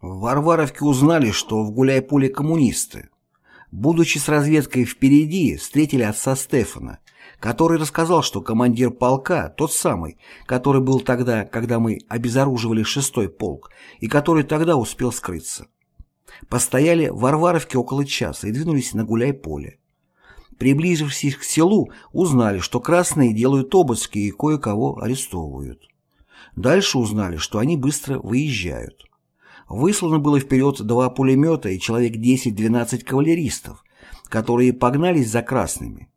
В Варваровке узнали, что в Гуляйполе коммунисты. Будучи с разведкой впереди, встретили отца Стефана, который рассказал, что командир полка, тот самый, который был тогда, когда мы обезоруживали шестой полк, и который тогда успел скрыться. Постояли в Варваровке около часа и двинулись на Гуляй-поле. Приближившись к селу, узнали, что красные делают обыски и кое-кого арестовывают. Дальше узнали, что они быстро выезжают. Выслано было вперед два пулемета и человек 10-12 кавалеристов, которые погнались за красными.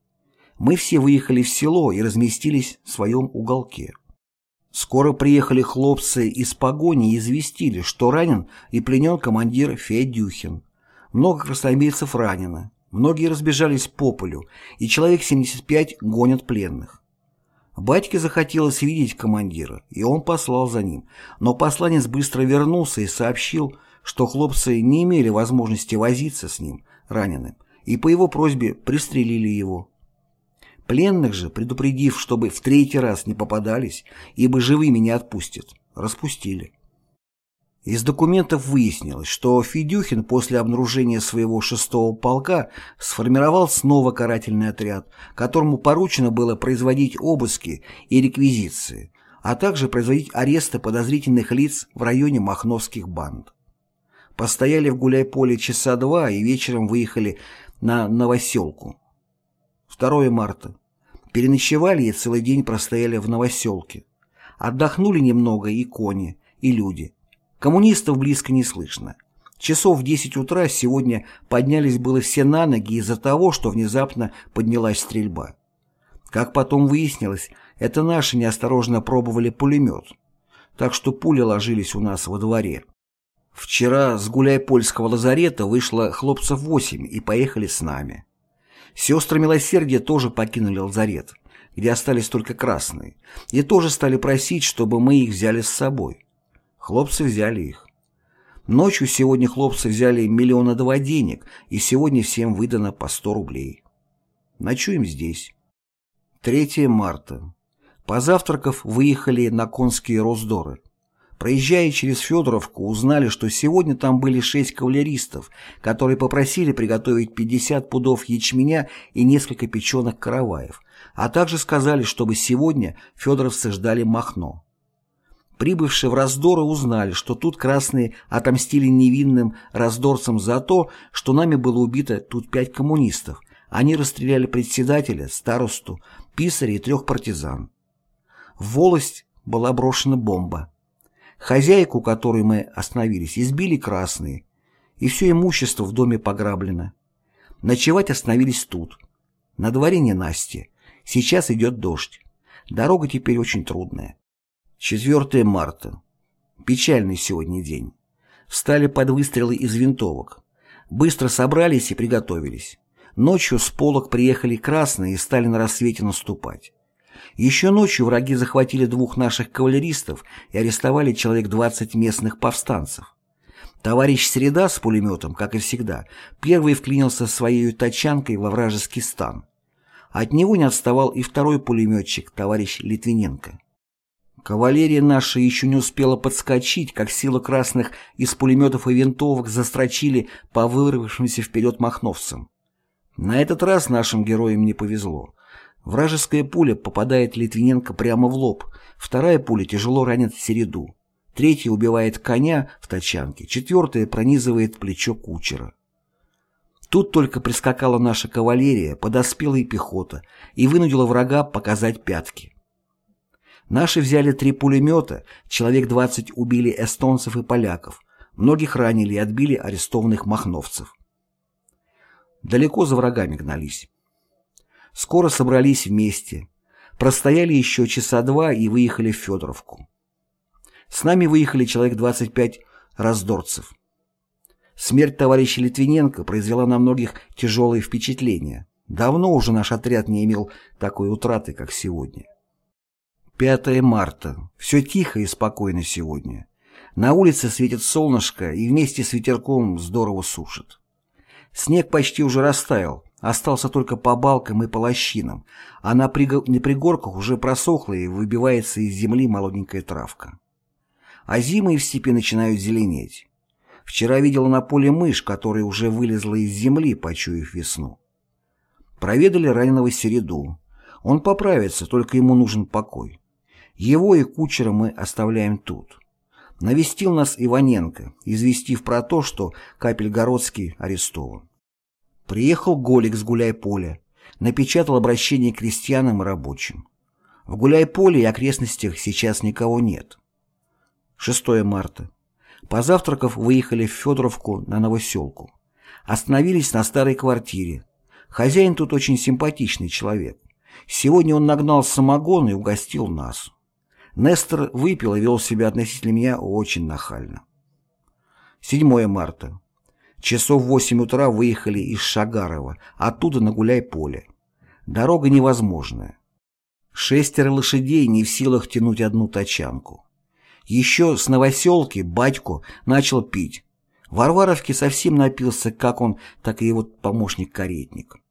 Мы все выехали в село и разместились в своем уголке. Скоро приехали хлопцы из погони и известили, что ранен и пленен командир Федюхин. Много красноармейцев ранено, многие разбежались по полю, и человек 75 гонят пленных. Батьке захотелось видеть командира, и он послал за ним, но посланец быстро вернулся и сообщил, что хлопцы не имели возможности возиться с ним, раненым, и по его просьбе пристрелили его. Пленных же, предупредив, чтобы в третий раз не попадались, ибо живыми не отпустят, распустили. Из документов выяснилось, что Федюхин после обнаружения своего шестого полка сформировал снова карательный отряд, которому поручено было производить обыски и реквизиции, а также производить аресты подозрительных лиц в районе махновских банд. Постояли в гуляй-поле часа два и вечером выехали на Новоселку. 2 марта. Переночевали и целый день простояли в новоселке. Отдохнули немного и кони, и люди. Коммунистов близко не слышно. Часов в 10 утра сегодня поднялись было все на ноги из-за того, что внезапно поднялась стрельба. Как потом выяснилось, это наши неосторожно пробовали пулемет. Так что пули ложились у нас во дворе. Вчера с гуляй-польского лазарета вышло хлопцев восемь и поехали с нами. Сестры милосердия тоже покинули лазарет, где остались только красные, и тоже стали просить, чтобы мы их взяли с собой. Хлопцы взяли их. Ночью сегодня хлопцы взяли миллиона два денег, и сегодня всем выдано по 100 рублей. Ночуем здесь. 3 марта. Позавтракав, выехали на конские роздоры. Проезжая через Федоровку, узнали, что сегодня там были шесть кавалеристов, которые попросили приготовить 50 пудов ячменя и несколько печеных караваев, а также сказали, чтобы сегодня федоровцы ждали Махно. Прибывшие в раздоры узнали, что тут красные отомстили невинным раздорцам за то, что нами было убито тут пять коммунистов. Они расстреляли председателя, старосту, писаря и трех партизан. В волость была брошена бомба. Хозяйку, которой мы остановились, избили красные, и все имущество в доме пограблено. Ночевать остановились тут. На дворе не Насти. Сейчас идет дождь. Дорога теперь очень трудная. 4 марта. Печальный сегодня день. Встали под выстрелы из винтовок. Быстро собрались и приготовились. Ночью с полок приехали красные и стали на рассвете наступать. Еще ночью враги захватили двух наших кавалеристов и арестовали человек 20 местных повстанцев. Товарищ Среда с пулеметом, как и всегда, первый вклинился своей тачанкой во вражеский стан. От него не отставал и второй пулеметчик, товарищ Литвиненко. Кавалерия наша еще не успела подскочить, как сила красных из пулеметов и винтовок застрочили по вырвавшимся вперед махновцам. На этот раз нашим героям не повезло. Вражеская пуля попадает Литвиненко прямо в лоб, вторая пуля тяжело ранит середу, третья убивает коня в тачанке, четвертая пронизывает плечо кучера. Тут только прискакала наша кавалерия, подоспела и пехота, и вынудила врага показать пятки. Наши взяли три пулемета, человек 20 убили эстонцев и поляков, многих ранили и отбили арестованных махновцев. Далеко за врагами гнались. Скоро собрались вместе. Простояли еще часа два и выехали в Федоровку. С нами выехали человек 25 раздорцев. Смерть товарища Литвиненко произвела на многих тяжелые впечатления. Давно уже наш отряд не имел такой утраты, как сегодня. 5 марта. Все тихо и спокойно сегодня. На улице светит солнышко и вместе с ветерком здорово сушит. Снег почти уже растаял, остался только по балкам и по лощинам, а на, приг... на пригорках уже просохла и выбивается из земли молоденькая травка. А зимы в степи начинают зеленеть. Вчера видела на поле мышь, которая уже вылезла из земли, почуяв весну. Проведали раненого Середу. Он поправится, только ему нужен покой. Его и кучера мы оставляем тут. Навестил нас Иваненко, известив про то, что Капельгородский арестован. Приехал Голик с гуляй-поля, напечатал обращение к крестьянам и рабочим. В гуляй-поле и окрестностях сейчас никого нет. 6 марта. Позавтракав, выехали в Федоровку на Новоселку. Остановились на старой квартире. Хозяин тут очень симпатичный человек. Сегодня он нагнал самогон и угостил нас. Нестор выпил и вел себя относительно меня очень нахально. 7 марта. Часов в 8 утра выехали из Шагарова, оттуда на гуляй-поле. Дорога невозможная. Шестеро лошадей не в силах тянуть одну тачанку. Еще с новоселки батько начал пить. Варваровке совсем напился как он, так и его помощник-каретник.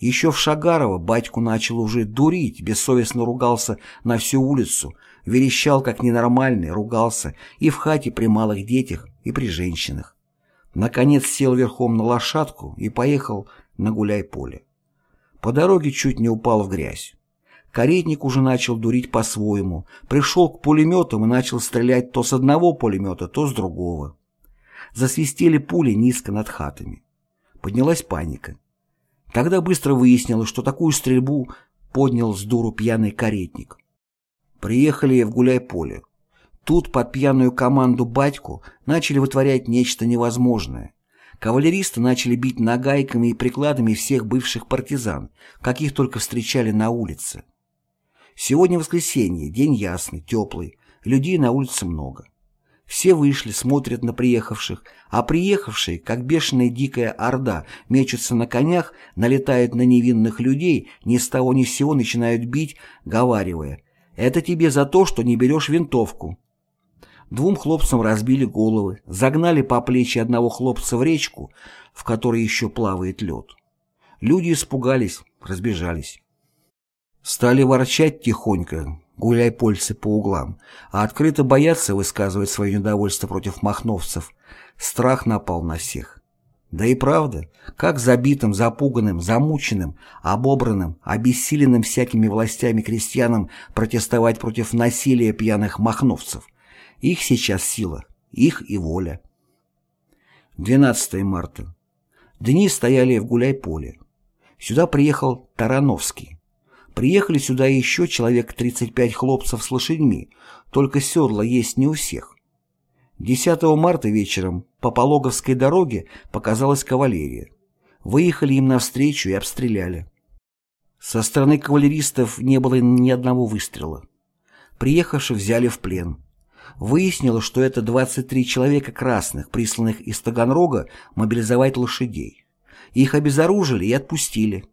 Еще в Шагарово батьку начал уже дурить, бессовестно ругался на всю улицу, верещал как ненормальный, ругался и в хате при малых детях, и при женщинах. Наконец сел верхом на лошадку и поехал на гуляй-поле. По дороге чуть не упал в грязь. Каретник уже начал дурить по-своему, пришел к пулеметам и начал стрелять то с одного пулемета, то с другого. Засвистели пули низко над хатами. Поднялась паника. Тогда быстро выяснилось, что такую стрельбу поднял с дуру пьяный каретник. Приехали в гуляй-поле. Тут под пьяную команду батьку начали вытворять нечто невозможное. Кавалеристы начали бить нагайками и прикладами всех бывших партизан, каких только встречали на улице. Сегодня воскресенье, день ясный, теплый, людей на улице много. Все вышли, смотрят на приехавших, а приехавшие, как бешеная дикая орда, мечутся на конях, налетают на невинных людей, ни с того ни с сего начинают бить, говаривая «Это тебе за то, что не берешь винтовку». Двум хлопцам разбили головы, загнали по плечи одного хлопца в речку, в которой еще плавает лед. Люди испугались, разбежались. Стали ворчать тихонько, гуляй польцы по углам, а открыто бояться высказывать свое недовольство против махновцев. Страх напал на всех. Да и правда, как забитым, запуганным, замученным, обобранным, обессиленным всякими властями крестьянам протестовать против насилия пьяных махновцев. Их сейчас сила, их и воля. 12 марта. Дни стояли в гуляй-поле. Сюда приехал Тарановский. Приехали сюда еще человек 35 хлопцев с лошадьми, только седла есть не у всех. 10 марта вечером по Пологовской дороге показалась кавалерия. Выехали им навстречу и обстреляли. Со стороны кавалеристов не было ни одного выстрела. Приехавших взяли в плен. Выяснилось, что это 23 человека красных, присланных из Таганрога мобилизовать лошадей. Их обезоружили и отпустили.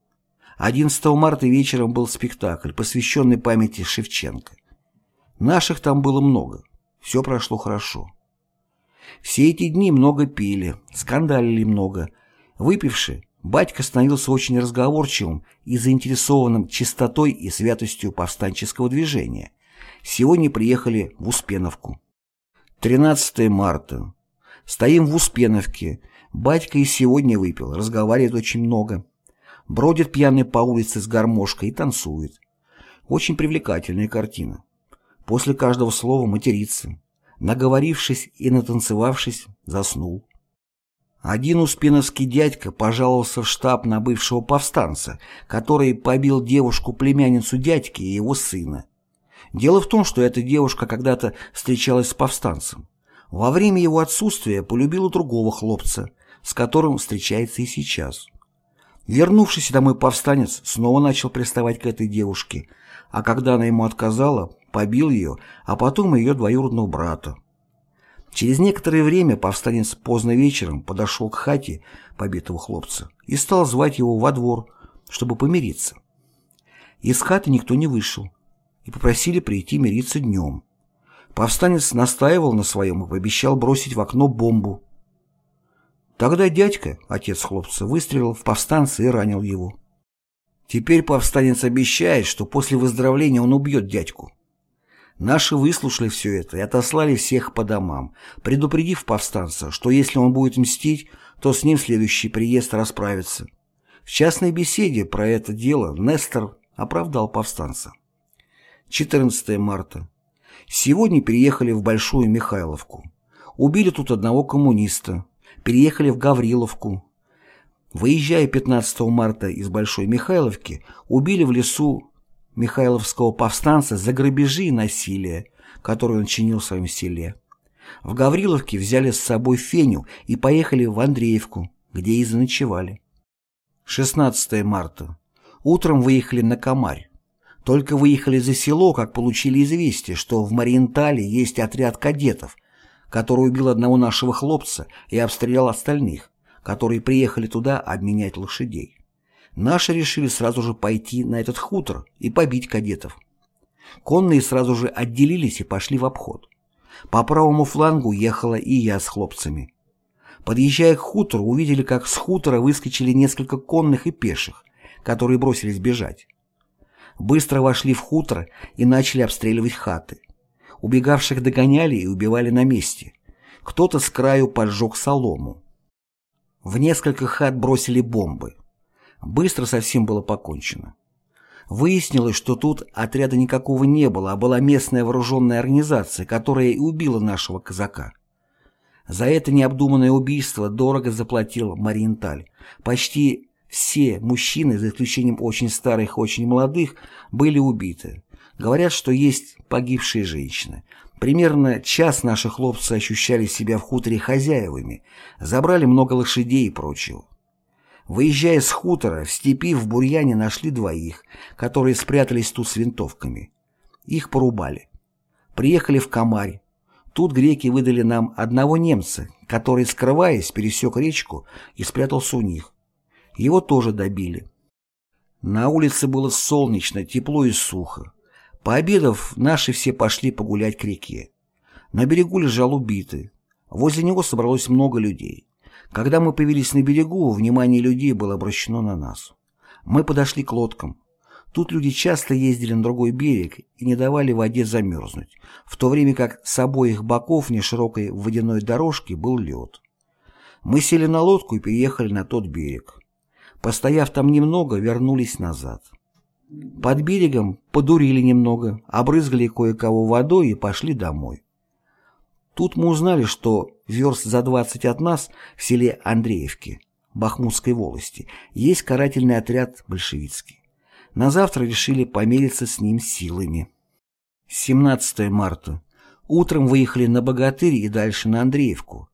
11 марта вечером был спектакль, посвященный памяти Шевченко. Наших там было много. Все прошло хорошо. Все эти дни много пили, скандалили много. Выпивши, батька становился очень разговорчивым и заинтересованным чистотой и святостью повстанческого движения. Сегодня приехали в Успеновку. 13 марта. Стоим в Успеновке. Батька и сегодня выпил, разговаривает очень много бродит пьяный по улице с гармошкой и танцует. Очень привлекательная картина. После каждого слова матерится. Наговорившись и натанцевавшись, заснул. Один успеновский дядька пожаловался в штаб на бывшего повстанца, который побил девушку-племянницу дядьки и его сына. Дело в том, что эта девушка когда-то встречалась с повстанцем. Во время его отсутствия полюбила другого хлопца, с которым встречается и сейчас. Вернувшийся домой повстанец снова начал приставать к этой девушке, а когда она ему отказала, побил ее, а потом ее двоюродного брата. Через некоторое время повстанец поздно вечером подошел к хате побитого хлопца и стал звать его во двор, чтобы помириться. Из хаты никто не вышел, и попросили прийти мириться днем. Повстанец настаивал на своем и пообещал бросить в окно бомбу, Тогда дядька, отец хлопца, выстрелил в повстанца и ранил его. Теперь повстанец обещает, что после выздоровления он убьет дядьку. Наши выслушали все это и отослали всех по домам, предупредив повстанца, что если он будет мстить, то с ним следующий приезд расправится. В частной беседе про это дело Нестор оправдал повстанца. 14 марта. Сегодня переехали в Большую Михайловку. Убили тут одного коммуниста. Переехали в Гавриловку. Выезжая 15 марта из Большой Михайловки, убили в лесу Михайловского повстанца за грабежи и насилие, которое он чинил в своем селе. В Гавриловке взяли с собой Феню и поехали в Андреевку, где и заночевали. 16 марта. Утром выехали на Камарь. Только выехали за село, как получили известие, что в Мариентале есть отряд кадетов, который убил одного нашего хлопца и обстрелял остальных, которые приехали туда обменять лошадей. Наши решили сразу же пойти на этот хутор и побить кадетов. Конные сразу же отделились и пошли в обход. По правому флангу ехала и я с хлопцами. Подъезжая к хутору, увидели, как с хутора выскочили несколько конных и пеших, которые бросились бежать. Быстро вошли в хутор и начали обстреливать хаты. Убегавших догоняли и убивали на месте. Кто-то с краю поджег солому. В несколько хат бросили бомбы. Быстро совсем было покончено. Выяснилось, что тут отряда никакого не было, а была местная вооруженная организация, которая и убила нашего казака. За это необдуманное убийство дорого заплатил Мариенталь. Почти все мужчины, за исключением очень старых и очень молодых, были убиты. Говорят, что есть погибшие женщины. Примерно час наши хлопцы ощущали себя в хуторе хозяевами, забрали много лошадей и прочего. Выезжая с хутора, в степи в бурьяне нашли двоих, которые спрятались тут с винтовками. Их порубали. Приехали в Камарь. Тут греки выдали нам одного немца, который, скрываясь, пересек речку и спрятался у них. Его тоже добили. На улице было солнечно, тепло и сухо. Пообедав, наши все пошли погулять к реке. На берегу лежал убитый. Возле него собралось много людей. Когда мы появились на берегу, внимание людей было обращено на нас. Мы подошли к лодкам. Тут люди часто ездили на другой берег и не давали воде замерзнуть, в то время как с обоих боков неширокой водяной дорожки был лед. Мы сели на лодку и переехали на тот берег. Постояв там немного, вернулись назад. Под берегом подурили немного, обрызгали кое-кого водой и пошли домой. Тут мы узнали, что верст за 20 от нас в селе Андреевки, Бахмутской волости, есть карательный отряд большевицкий. На завтра решили помериться с ним силами. 17 марта. Утром выехали на Богатырь и дальше на Андреевку.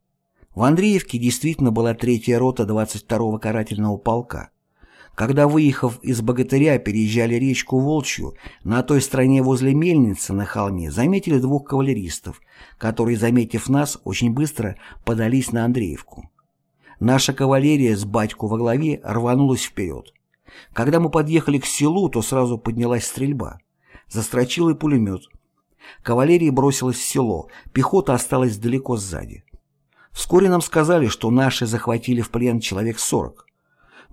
В Андреевке действительно была третья рота 22-го карательного полка. Когда, выехав из Богатыря, переезжали речку Волчью, на той стороне возле мельницы на холме заметили двух кавалеристов, которые, заметив нас, очень быстро подались на Андреевку. Наша кавалерия с батьку во главе рванулась вперед. Когда мы подъехали к селу, то сразу поднялась стрельба. Застрочил и пулемет. Кавалерия бросилась в село, пехота осталась далеко сзади. Вскоре нам сказали, что наши захватили в плен человек сорок.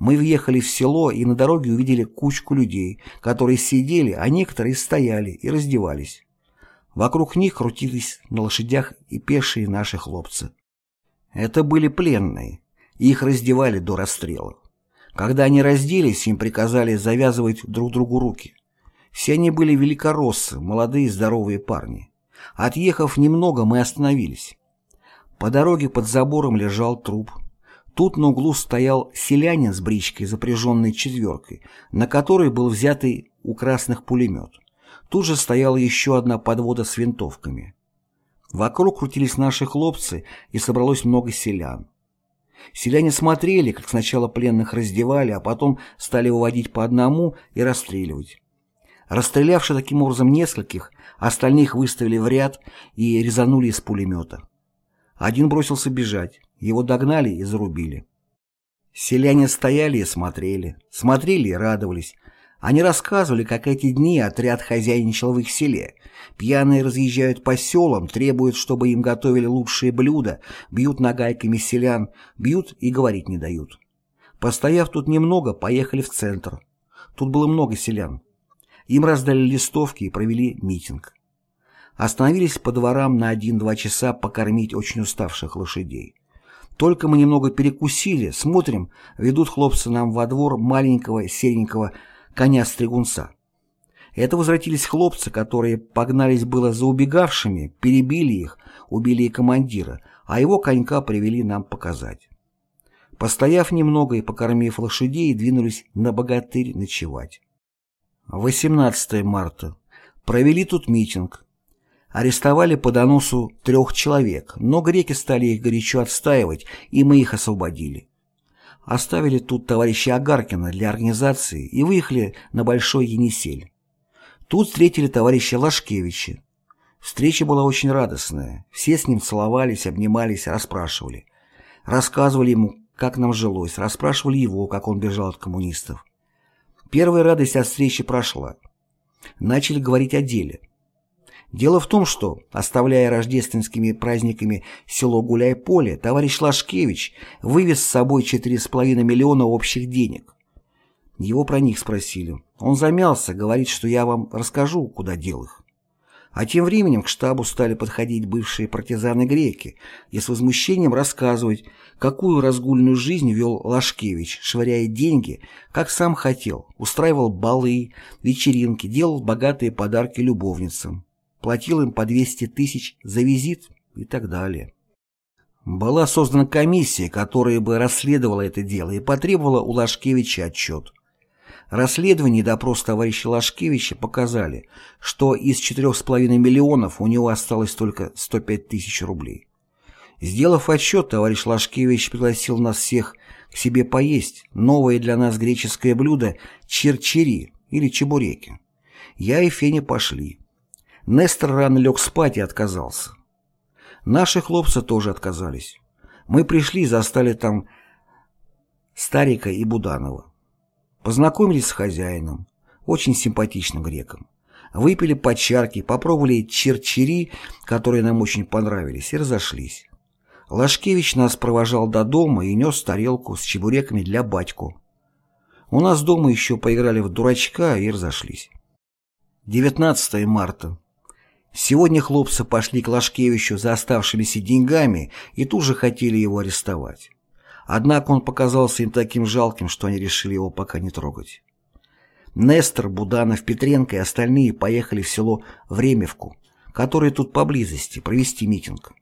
Мы въехали в село и на дороге увидели кучку людей, которые сидели, а некоторые стояли и раздевались. Вокруг них крутились на лошадях и пешие наши хлопцы. Это были пленные. Их раздевали до расстрела. Когда они разделись, им приказали завязывать друг другу руки. Все они были великороссы, молодые здоровые парни. Отъехав немного, мы остановились. По дороге под забором лежал труп Тут на углу стоял селянин с бричкой, запряженной четверкой, на которой был взятый у красных пулемет. Тут же стояла еще одна подвода с винтовками. Вокруг крутились наши хлопцы, и собралось много селян. Селяне смотрели, как сначала пленных раздевали, а потом стали выводить по одному и расстреливать. Расстрелявши таким образом нескольких, остальных выставили в ряд и резанули из пулемета. Один бросился бежать. Его догнали и зарубили. Селяне стояли и смотрели, смотрели и радовались. Они рассказывали, как эти дни отряд хозяйничал в их селе. Пьяные разъезжают по селам, требуют, чтобы им готовили лучшие блюда, бьют нагайками селян, бьют и говорить не дают. Постояв тут немного, поехали в центр. Тут было много селян. Им раздали листовки и провели митинг. Остановились по дворам на один-два часа покормить очень уставших лошадей. Только мы немного перекусили, смотрим, ведут хлопцы нам во двор маленького серенького коня-стригунца. Это возвратились хлопцы, которые погнались было за убегавшими, перебили их, убили и командира, а его конька привели нам показать. Постояв немного и покормив лошадей, двинулись на богатырь ночевать. 18 марта. Провели тут митинг. Арестовали по доносу трех человек, но греки стали их горячо отстаивать, и мы их освободили. Оставили тут товарища Агаркина для организации и выехали на Большой Енисей. Тут встретили товарища Лашкевича. Встреча была очень радостная. Все с ним целовались, обнимались, расспрашивали. Рассказывали ему, как нам жилось, расспрашивали его, как он бежал от коммунистов. Первая радость от встречи прошла. Начали говорить о деле. Дело в том, что, оставляя рождественскими праздниками село Гуляй-Поле, товарищ Лашкевич вывез с собой 4,5 миллиона общих денег. Его про них спросили. Он замялся, говорит, что я вам расскажу, куда дел их. А тем временем к штабу стали подходить бывшие партизаны-греки и с возмущением рассказывать, какую разгульную жизнь вел Лашкевич, швыряя деньги, как сам хотел, устраивал балы, вечеринки, делал богатые подарки любовницам, платил им по 200 тысяч за визит и так далее. Была создана комиссия, которая бы расследовала это дело и потребовала у Лашкевича отчет. Расследование и допрос товарища Лашкевича показали, что из 4,5 миллионов у него осталось только 105 тысяч рублей. Сделав отчет, товарищ Лашкевич пригласил нас всех к себе поесть новое для нас греческое блюдо черчери или чебуреки. Я и Феня пошли. Нестор рано лег спать и отказался. Наши хлопцы тоже отказались. Мы пришли и застали там Старика и Буданова. Познакомились с хозяином, очень симпатичным греком. Выпили по чарке, попробовали черчери, которые нам очень понравились, и разошлись. Лашкевич нас провожал до дома и нес тарелку с чебуреками для батьку. У нас дома еще поиграли в дурачка и разошлись. 19 марта. Сегодня хлопцы пошли к Лашкевичу за оставшимися деньгами и тут же хотели его арестовать. Однако он показался им таким жалким, что они решили его пока не трогать. Нестор, Буданов, Петренко и остальные поехали в село Времевку, которое тут поблизости, провести митинг.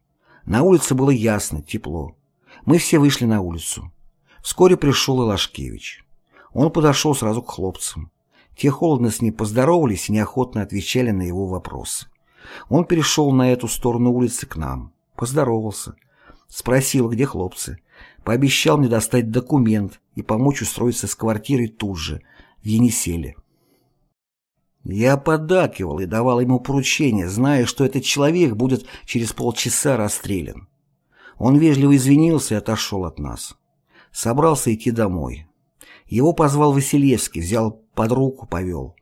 На улице было ясно, тепло. Мы все вышли на улицу. Вскоре пришел и Лашкевич. Он подошел сразу к хлопцам. Те холодно с ним поздоровались и неохотно отвечали на его вопросы. Он перешел на эту сторону улицы к нам, поздоровался, спросил, где хлопцы, Пообещал мне достать документ и помочь устроиться с квартирой тут же, в Енисейле. Я поддакивал и давал ему поручение, зная, что этот человек будет через полчаса расстрелян. Он вежливо извинился и отошел от нас. Собрался идти домой. Его позвал Василевский, взял под руку, повел.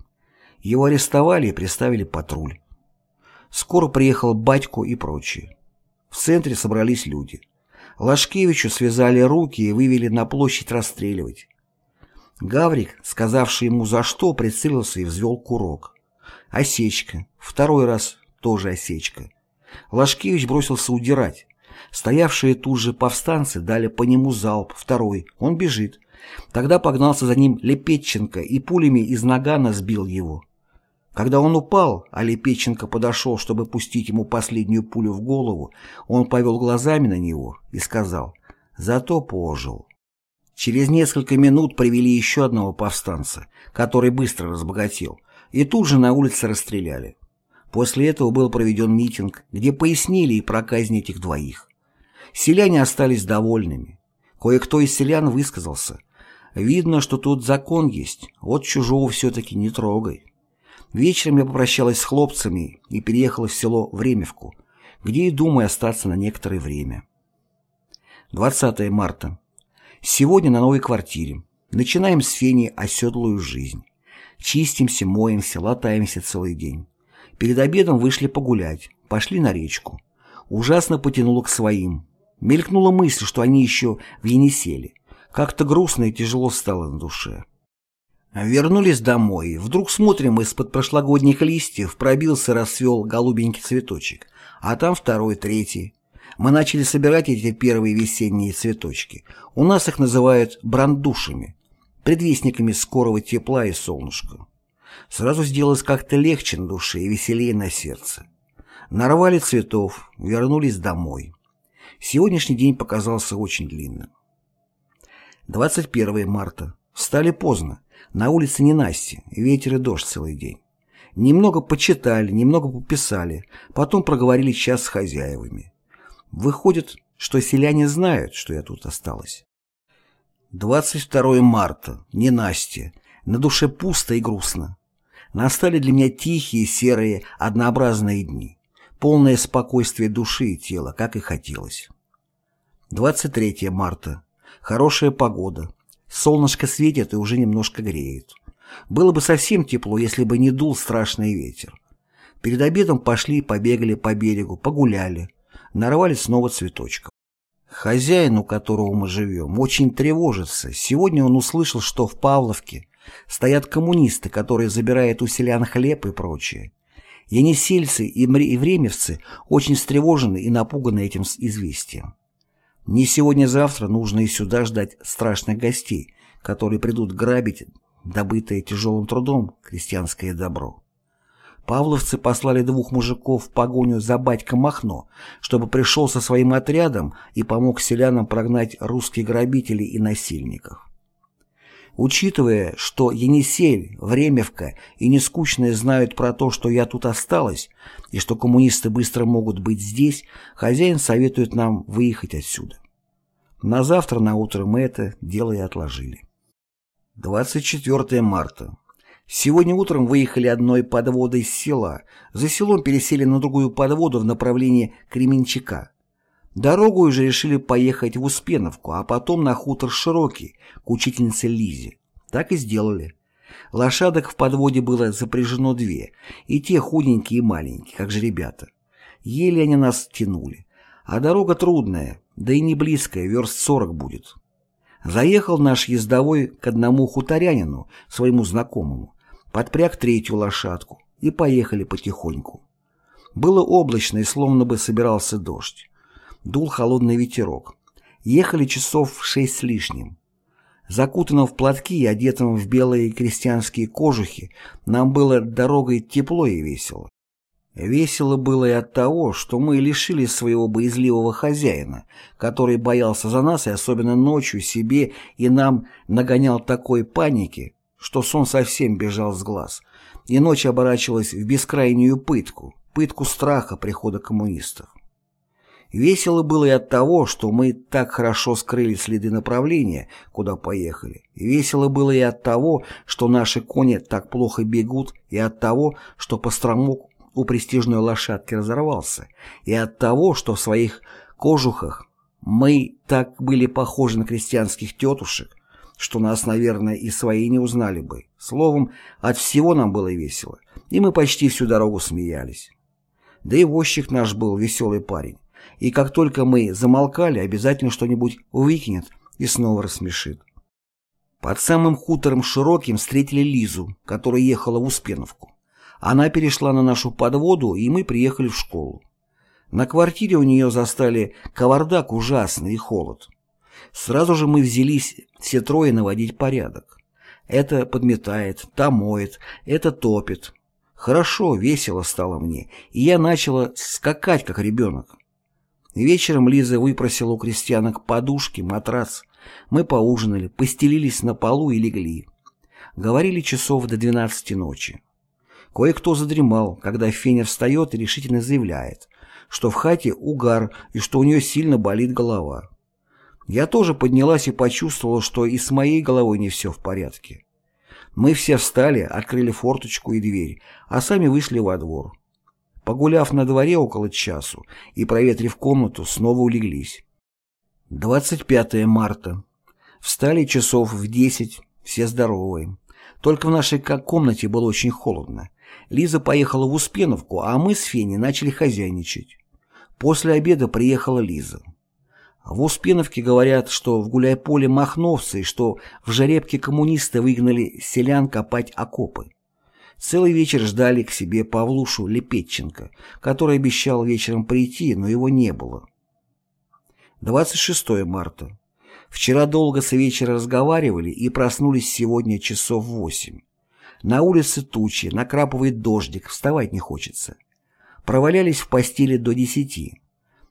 Его арестовали и приставили патруль. Скоро приехал батько и прочие. В центре собрались люди. Лашкевичу связали руки и вывели на площадь расстреливать. Гаврик, сказавший ему за что, прицелился и взвел курок. Осечка. Второй раз тоже осечка. Лашкевич бросился удирать. Стоявшие тут же повстанцы дали по нему залп, второй. Он бежит. Тогда погнался за ним Лепетченко и пулями из нагана сбил его. Когда он упал, а Лепеченко подошел, чтобы пустить ему последнюю пулю в голову, он повел глазами на него и сказал «Зато пожил». Через несколько минут привели еще одного повстанца, который быстро разбогател, и тут же на улице расстреляли. После этого был проведен митинг, где пояснили и про казнь этих двоих. Селяне остались довольными. Кое-кто из селян высказался. Видно, что тут закон есть, вот чужого все-таки не трогай. Вечером я попрощалась с хлопцами и переехала в село Времевку, где и думаю остаться на некоторое время. 20 марта. Сегодня на новой квартире. Начинаем с Фени оседлую жизнь. Чистимся, моемся, латаемся целый день. Перед обедом вышли погулять, пошли на речку. Ужасно потянуло к своим. Мелькнула мысль, что они еще в Енисейле. Как-то грустно и тяжело стало на душе. Вернулись домой. Вдруг смотрим, из-под прошлогодних листьев пробился расцвел голубенький цветочек, а там второй, третий. Мы начали собирать эти первые весенние цветочки. У нас их называют брандушами, предвестниками скорого тепла и солнышка. Сразу сделалось как-то легче на душе и веселее на сердце. Нарвали цветов, вернулись домой. Сегодняшний день показался очень длинным. 21 марта. Встали поздно. На улице не Насти, ветер и дождь целый день. Немного почитали, немного пописали, потом проговорили час с хозяевами. Выходит, что селяне знают, что я тут осталась. 22 марта. Не Настя. На душе пусто и грустно. Настали для меня тихие, серые, однообразные дни. Полное спокойствие души и тела, как и хотелось. 23 марта. Хорошая погода. Солнышко светит и уже немножко греет. Было бы совсем тепло, если бы не дул страшный ветер. Перед обедом пошли, побегали по берегу, погуляли. Нарвали снова цветочков. Хозяин, у которого мы живем, очень тревожится. Сегодня он услышал, что в Павловке стоят коммунисты, которые забирают у селян хлеб и прочее. Енисельцы и времевцы очень встревожены и напуганы этим известием. Не сегодня-завтра нужно и сюда ждать страшных гостей, которые придут грабить добытое тяжелым трудом крестьянское добро. Павловцы послали двух мужиков в погоню за батька Махно, чтобы пришел со своим отрядом и помог селянам прогнать русских грабителей и насильников. Учитывая, что Енисей, Времевка и Нескучная знают про то, что я тут осталась, и что коммунисты быстро могут быть здесь, хозяин советует нам выехать отсюда. На завтра на утро мы это дело и отложили. 24 марта. Сегодня утром выехали одной подводой с села. За селом пересели на другую подводу в направлении Кременчака. Дорогу уже решили поехать в Успеновку, а потом на хутор Широкий, к учительнице Лизе. Так и сделали. Лошадок в подводе было запряжено две, и те худенькие и маленькие, как же ребята. Еле они нас тянули. А дорога трудная, да и не близкая, верст сорок будет. Заехал наш ездовой к одному хуторянину, своему знакомому, подпряг третью лошадку, и поехали потихоньку. Было облачно и словно бы собирался дождь. Дул холодный ветерок. Ехали часов шесть с лишним. Закутанным в платки и одетым в белые крестьянские кожухи, нам было дорогой тепло и весело. Весело было и от того, что мы лишились своего боязливого хозяина, который боялся за нас и особенно ночью себе и нам нагонял такой паники, что сон совсем бежал с глаз, и ночь оборачивалась в бескрайнюю пытку, пытку страха прихода коммунистов. Весело было и от того, что мы так хорошо скрыли следы направления, куда поехали. весело было и от того, что наши кони так плохо бегут, и от того, что постромок у престижной лошадки разорвался, и от того, что в своих кожухах мы так были похожи на крестьянских тетушек, что нас, наверное, и свои не узнали бы. Словом, от всего нам было весело, и мы почти всю дорогу смеялись. Да и возчик наш был веселый парень и как только мы замолкали, обязательно что-нибудь выкинет и снова рассмешит. Под самым хутором широким встретили Лизу, которая ехала в Успеновку. Она перешла на нашу подводу, и мы приехали в школу. На квартире у нее застали кавардак ужасный и холод. Сразу же мы взялись все трое наводить порядок. Это подметает, та моет, это топит. Хорошо, весело стало мне, и я начала скакать, как ребенок. Вечером Лиза выпросила у крестьянок подушки, матрас. Мы поужинали, постелились на полу и легли. Говорили часов до двенадцати ночи. Кое-кто задремал, когда Феня встает и решительно заявляет, что в хате угар и что у нее сильно болит голова. Я тоже поднялась и почувствовала, что и с моей головой не все в порядке. Мы все встали, открыли форточку и дверь, а сами вышли во двор. Погуляв на дворе около часу и проветрив комнату, снова улеглись. 25 марта. Встали часов в 10, все здоровые. Только в нашей комнате было очень холодно. Лиза поехала в Успеновку, а мы с Феней начали хозяйничать. После обеда приехала Лиза. В Успеновке говорят, что в Гуляйполе махновцы, и что в Жеребке коммунисты выгнали селян копать окопы. Целый вечер ждали к себе Павлушу Лепетченко, который обещал вечером прийти, но его не было. 26 марта. Вчера долго с вечера разговаривали и проснулись сегодня часов восемь. На улице тучи, накрапывает дождик, вставать не хочется. Провалялись в постели до десяти.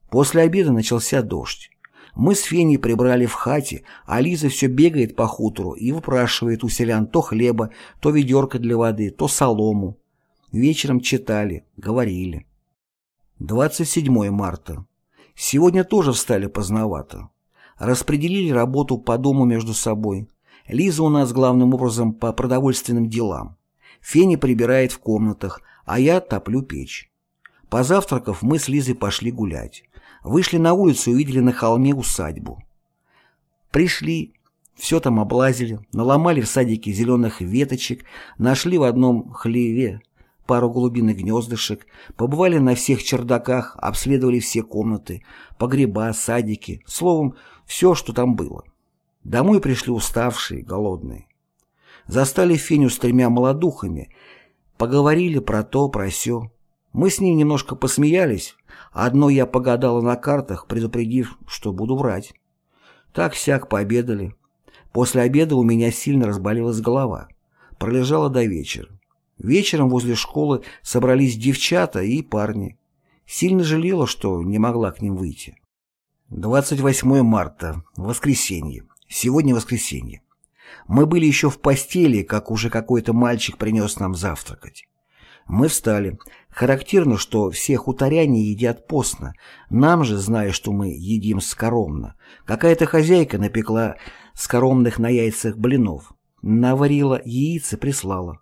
После обеда начался дождь. Мы с Феней прибрали в хате, а Лиза все бегает по хутору и выпрашивает у селян то хлеба, то ведерко для воды, то солому. Вечером читали, говорили. 27 марта. Сегодня тоже встали поздновато. Распределили работу по дому между собой. Лиза у нас главным образом по продовольственным делам. Феня прибирает в комнатах, а я топлю печь. Позавтракав, мы с Лизой пошли гулять. Вышли на улицу и увидели на холме усадьбу. Пришли, все там облазили, наломали в садике зеленых веточек, нашли в одном хлеве пару голубиных гнездышек, побывали на всех чердаках, обследовали все комнаты, погреба, садики, словом, все, что там было. Домой пришли уставшие, голодные. Застали Феню с тремя молодухами, поговорили про то, про сё. Мы с ней немножко посмеялись, одно я погадала на картах, предупредив, что буду врать. Так-сяк пообедали. После обеда у меня сильно разболелась голова. Пролежала до вечера. Вечером возле школы собрались девчата и парни. Сильно жалела, что не могла к ним выйти. 28 марта. Воскресенье. Сегодня воскресенье. Мы были еще в постели, как уже какой-то мальчик принес нам завтракать. Мы встали. Характерно, что все хуторяне едят постно. Нам же, зная, что мы едим скоромно, какая-то хозяйка напекла скоромных на яйцах блинов. Наварила яиц и прислала.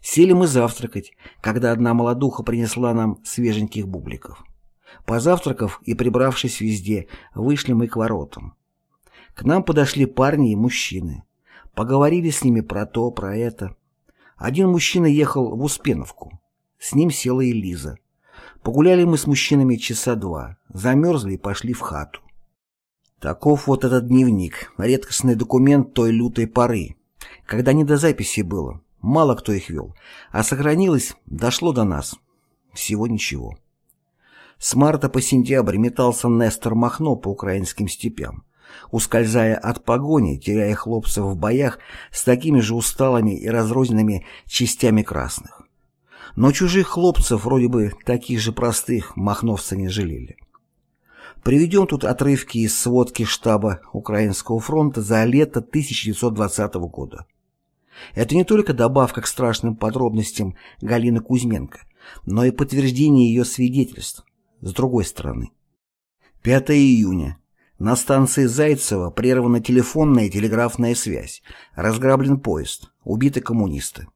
Сели мы завтракать, когда одна молодуха принесла нам свеженьких бубликов. Позавтракав и прибравшись везде, вышли мы к воротам. К нам подошли парни и мужчины. Поговорили с ними про то, про это. Один мужчина ехал в Успеновку. С ним села и Лиза. Погуляли мы с мужчинами часа два, замерзли и пошли в хату. Таков вот этот дневник, редкостный документ той лютой поры, когда не до записи было, мало кто их вел, а сохранилось, дошло до нас. Всего ничего. С марта по сентябрь метался Нестор Махно по украинским степям ускользая от погони, теряя хлопцев в боях с такими же усталыми и разрозненными частями красных. Но чужих хлопцев, вроде бы таких же простых, махновцы не жалели. Приведем тут отрывки из сводки штаба Украинского фронта за лето 1920 года. Это не только добавка к страшным подробностям Галины Кузьменко, но и подтверждение ее свидетельств с другой стороны. 5 июня. На станции Зайцева прервана телефонная и телеграфная связь. Разграблен поезд. Убиты коммунисты.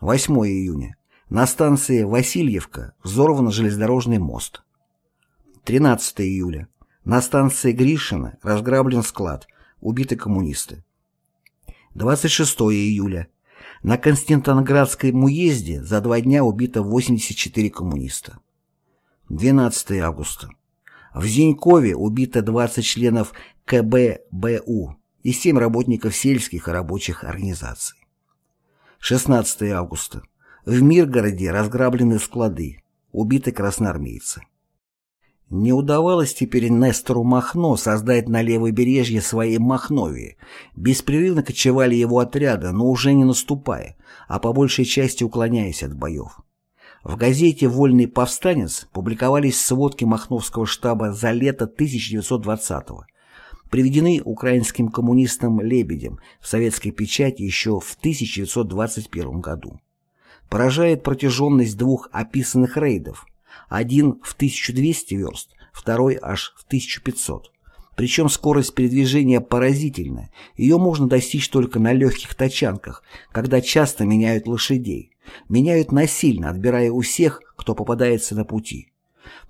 8 июня. На станции Васильевка взорван железнодорожный мост. 13 июля. На станции Гришина разграблен склад. Убиты коммунисты. 26 июля. На Константинградском уезде за два дня убито 84 коммуниста. 12 августа. В Зинькове убито 20 членов КББУ и 7 работников сельских и рабочих организаций. 16 августа. В Миргороде разграблены склады, убиты красноармейцы. Не удавалось теперь Нестору Махно создать на левобережье своей Махновии. Беспрерывно кочевали его отряды, но уже не наступая, а по большей части уклоняясь от боев. В газете «Вольный повстанец» публиковались сводки Махновского штаба за лето 1920-го, приведены украинским коммунистом Лебедем в советской печати еще в 1921 году. Поражает протяженность двух описанных рейдов, один в 1200 верст, второй аж в 1500. Причем скорость передвижения поразительная, ее можно достичь только на легких тачанках, когда часто меняют лошадей меняют насильно, отбирая у всех, кто попадается на пути.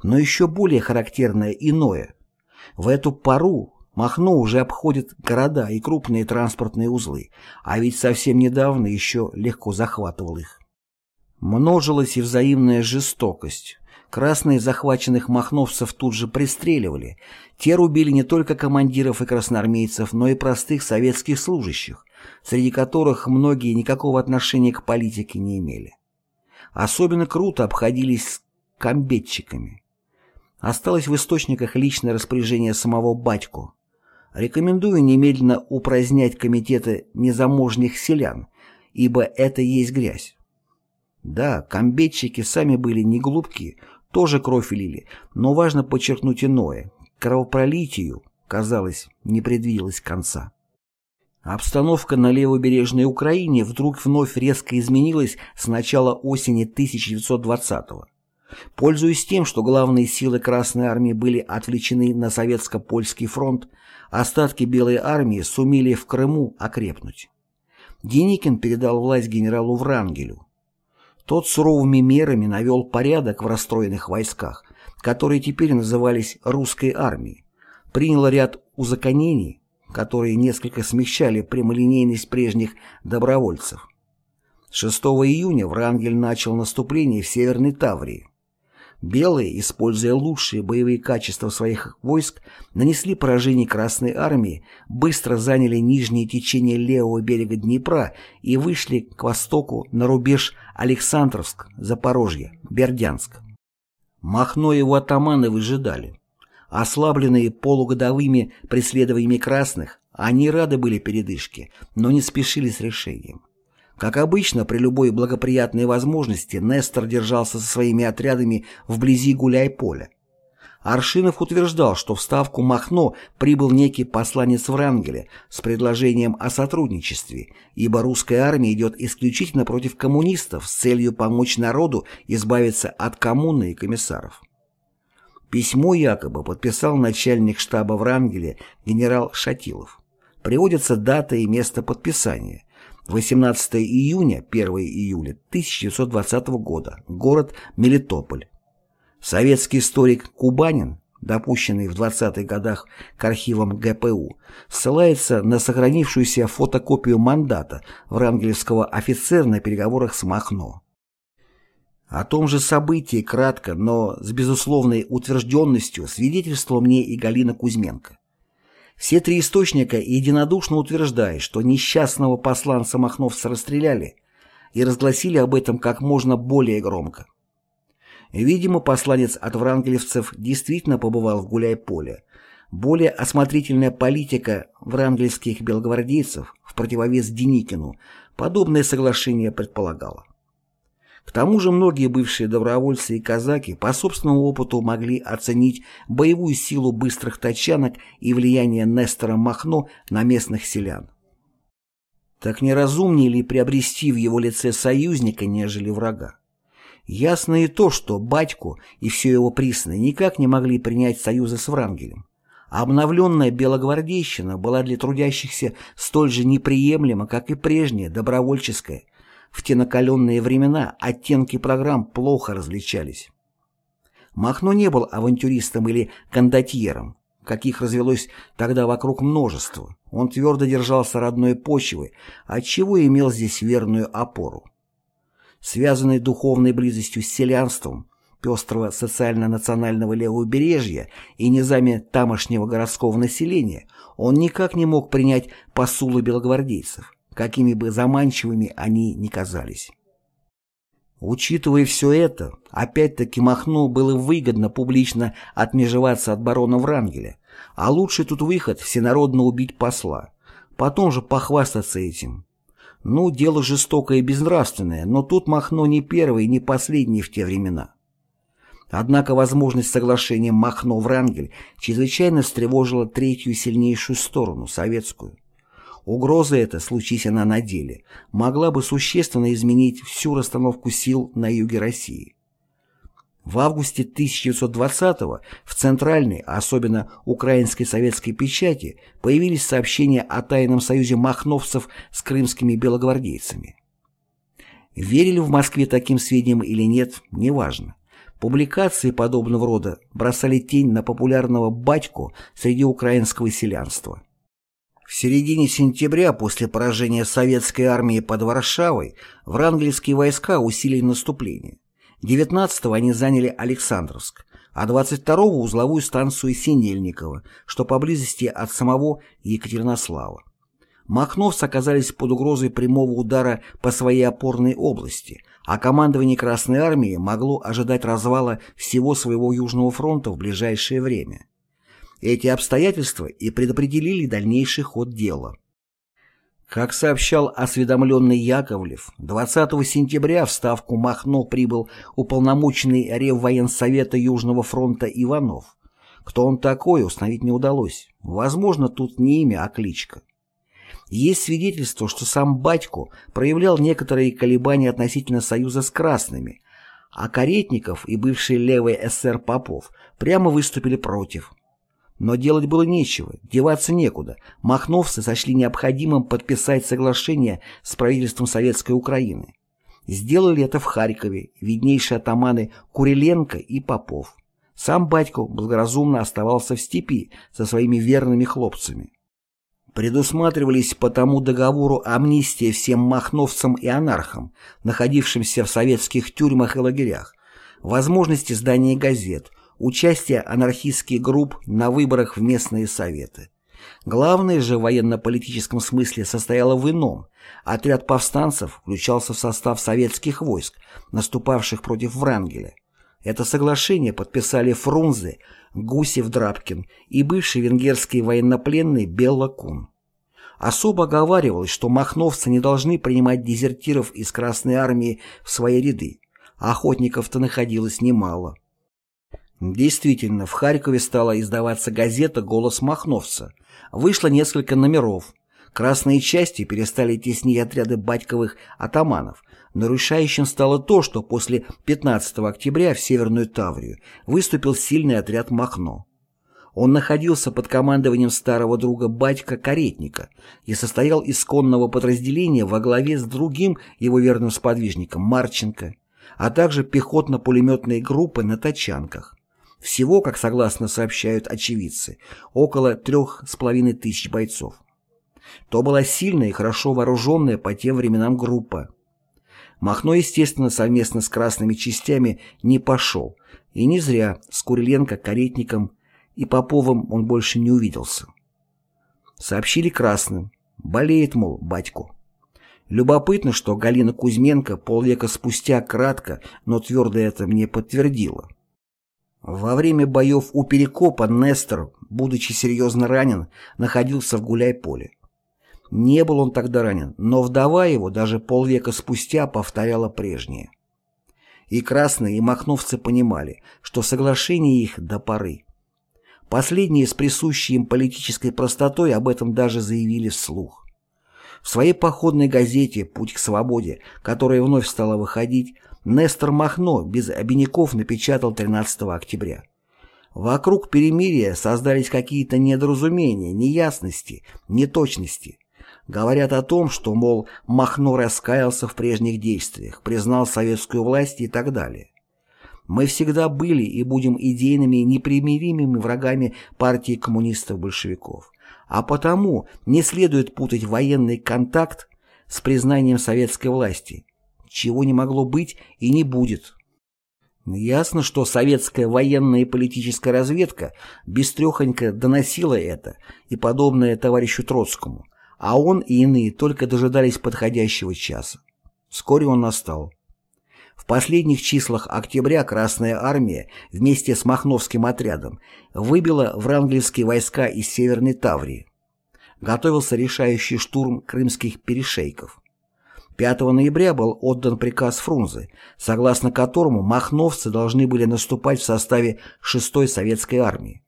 Но еще более характерное иное. В эту пару Махно уже обходит города и крупные транспортные узлы, а ведь совсем недавно еще легко захватывал их. Множилась и взаимная жестокость. Красные захваченных махновцев тут же пристреливали. Те рубили не только командиров и красноармейцев, но и простых советских служащих, среди которых многие никакого отношения к политике не имели. Особенно круто обходились с комбетчиками. Осталось в источниках личное распоряжение самого батьку. Рекомендую немедленно упразднять комитеты незаможних селян, ибо это есть грязь. Да, комбетчики сами были не глупки, тоже кровь лили, но важно подчеркнуть иное. Кровопролитию, казалось, не предвиделось конца. Обстановка на левобережной Украине вдруг вновь резко изменилась с начала осени 1920-го. Пользуясь тем, что главные силы Красной Армии были отвлечены на советско-польский фронт, остатки Белой Армии сумели в Крыму окрепнуть. Деникин передал власть генералу Врангелю. Тот суровыми мерами навел порядок в расстроенных войсках, которые теперь назывались русской армией, принял ряд узаконений, которые несколько смягчали прямолинейность прежних добровольцев. 6 июня Врангель начал наступление в Северной Таврии. Белые, используя лучшие боевые качества своих войск, нанесли поражение Красной Армии, быстро заняли нижнее течение левого берега Днепра и вышли к востоку на рубеж Александровск, Запорожье, Бердянск. Махно его атаманы выжидали. Ослабленные полугодовыми преследованиями красных, они рады были передышке, но не спешили с решением. Как обычно, при любой благоприятной возможности Нестор держался со своими отрядами вблизи гуляй-поля. Аршинов утверждал, что в Ставку Махно прибыл некий посланец Врангеля с предложением о сотрудничестве, ибо русская армия идет исключительно против коммунистов с целью помочь народу избавиться от коммуны и комиссаров. Письмо якобы подписал начальник штаба Врангеля генерал Шатилов. Приводятся дата и место подписания. 18 июня, 1 июля 1920 года. Город Мелитополь. Советский историк Кубанин, допущенный в 20-х годах к архивам ГПУ, ссылается на сохранившуюся фотокопию мандата врангелевского офицера на переговорах с Махно. О том же событии кратко, но с безусловной утвержденностью свидетельствовала мне и Галина Кузьменко. Все три источника единодушно утверждают, что несчастного посланца Махновца расстреляли и разгласили об этом как можно более громко. Видимо, посланец от врангелевцев действительно побывал в Гуляй-Поле. Более осмотрительная политика врангельских белогвардейцев в противовес Деникину подобное соглашение предполагала. К тому же многие бывшие добровольцы и казаки по собственному опыту могли оценить боевую силу быстрых тачанок и влияние Нестора Махно на местных селян. Так неразумнее ли приобрести в его лице союзника, нежели врага? Ясно и то, что батьку и все его присны никак не могли принять союза с Врангелем. обновленная белогвардейщина была для трудящихся столь же неприемлема, как и прежняя добровольческая, в те накаленные времена оттенки программ плохо различались. Махно не был авантюристом или кондотьером, каких развелось тогда вокруг множество. Он твердо держался родной почвы, отчего имел здесь верную опору. Связанный духовной близостью с селянством, пестрого социально-национального левобережья и низами тамошнего городского населения, он никак не мог принять посулы белогвардейцев какими бы заманчивыми они ни казались. Учитывая все это, опять-таки Махно было выгодно публично отмежеваться от барона Врангеля, а лучший тут выход – всенародно убить посла, потом же похвастаться этим. Ну, дело жестокое и безнравственное, но тут Махно не первый и не последний в те времена. Однако возможность соглашения Махно-Врангель чрезвычайно встревожила третью сильнейшую сторону, советскую. Угроза эта, случись она на деле, могла бы существенно изменить всю расстановку сил на юге России. В августе 1920-го в центральной, особенно украинской советской печати появились сообщения о тайном союзе махновцев с крымскими белогвардейцами. Верили в Москве таким сведениям или нет, неважно. Публикации подобного рода бросали тень на популярного батьку среди украинского селянства. В середине сентября, после поражения советской армии под Варшавой, врангельские войска усилили наступление. 19-го они заняли Александровск, а 22-го узловую станцию Синельниково, что поблизости от самого Екатеринослава. Махновцы оказались под угрозой прямого удара по своей опорной области, а командование Красной Армии могло ожидать развала всего своего Южного фронта в ближайшее время. Эти обстоятельства и предопределили дальнейший ход дела. Как сообщал осведомленный Яковлев, 20 сентября в Ставку Махно прибыл уполномоченный Реввоенсовета Южного фронта Иванов. Кто он такой, установить не удалось. Возможно, тут не имя, а кличка. Есть свидетельство, что сам Батько проявлял некоторые колебания относительно союза с красными, а Каретников и бывший левый эсер Попов прямо выступили против. Но делать было нечего, деваться некуда. Махновцы сочли необходимым подписать соглашение с правительством Советской Украины. Сделали это в Харькове виднейшие атаманы Куриленко и Попов. Сам батько благоразумно оставался в степи со своими верными хлопцами. Предусматривались по тому договору амнистия всем махновцам и анархам, находившимся в советских тюрьмах и лагерях, возможность издания газет, участие анархистских групп на выборах в местные советы. Главное же в военно-политическом смысле состояло в ином. Отряд повстанцев включался в состав советских войск, наступавших против Врангеля. Это соглашение подписали Фрунзе, Гусев-Драбкин и бывший венгерский военнопленный Белла Кун. Особо оговаривалось, что махновцы не должны принимать дезертиров из Красной Армии в свои ряды. Охотников-то находилось немало. Действительно, в Харькове стала издаваться газета «Голос Махновца». Вышло несколько номеров. Красные части перестали теснить отряды батьковых атаманов. Нарушающим стало то, что после 15 октября в Северную Таврию выступил сильный отряд Махно. Он находился под командованием старого друга Батька Каретника и состоял из конного подразделения во главе с другим его верным сподвижником Марченко, а также пехотно-пулеметной группы на тачанках. Всего, как согласно сообщают очевидцы, около трех с половиной тысяч бойцов. То была сильная и хорошо вооруженная по тем временам группа. Махно, естественно, совместно с красными частями не пошел, и не зря с Куриленко, Каретником и Поповым он больше не увиделся. Сообщили красным. Болеет, мол, батьку. Любопытно, что Галина Кузьменко полвека спустя кратко, но твердо это мне подтвердила. Во время боев у Перекопа Нестор, будучи серьезно ранен, находился в гуляй-поле. Не был он тогда ранен, но вдова его даже полвека спустя повторяла прежнее. И красные, и махновцы понимали, что соглашение их до поры. Последние с присущей им политической простотой об этом даже заявили вслух. В своей походной газете «Путь к свободе», которая вновь стала выходить, Нестор Махно без обиняков напечатал 13 октября. Вокруг перемирия создались какие-то недоразумения, неясности, неточности. Говорят о том, что, мол, Махно раскаялся в прежних действиях, признал советскую власть и так далее. Мы всегда были и будем идейными непримиримыми врагами партии коммунистов-большевиков. А потому не следует путать военный контакт с признанием советской власти, чего не могло быть и не будет. Ясно, что советская военная и политическая разведка бестрехонько доносила это и подобное товарищу Троцкому, а он и иные только дожидались подходящего часа. Вскоре он настал. В последних числах октября Красная Армия вместе с Махновским отрядом выбила врангельские войска из Северной Таврии. Готовился решающий штурм крымских перешейков. 5 ноября был отдан приказ Фрунзе, согласно которому махновцы должны были наступать в составе 6-й советской армии.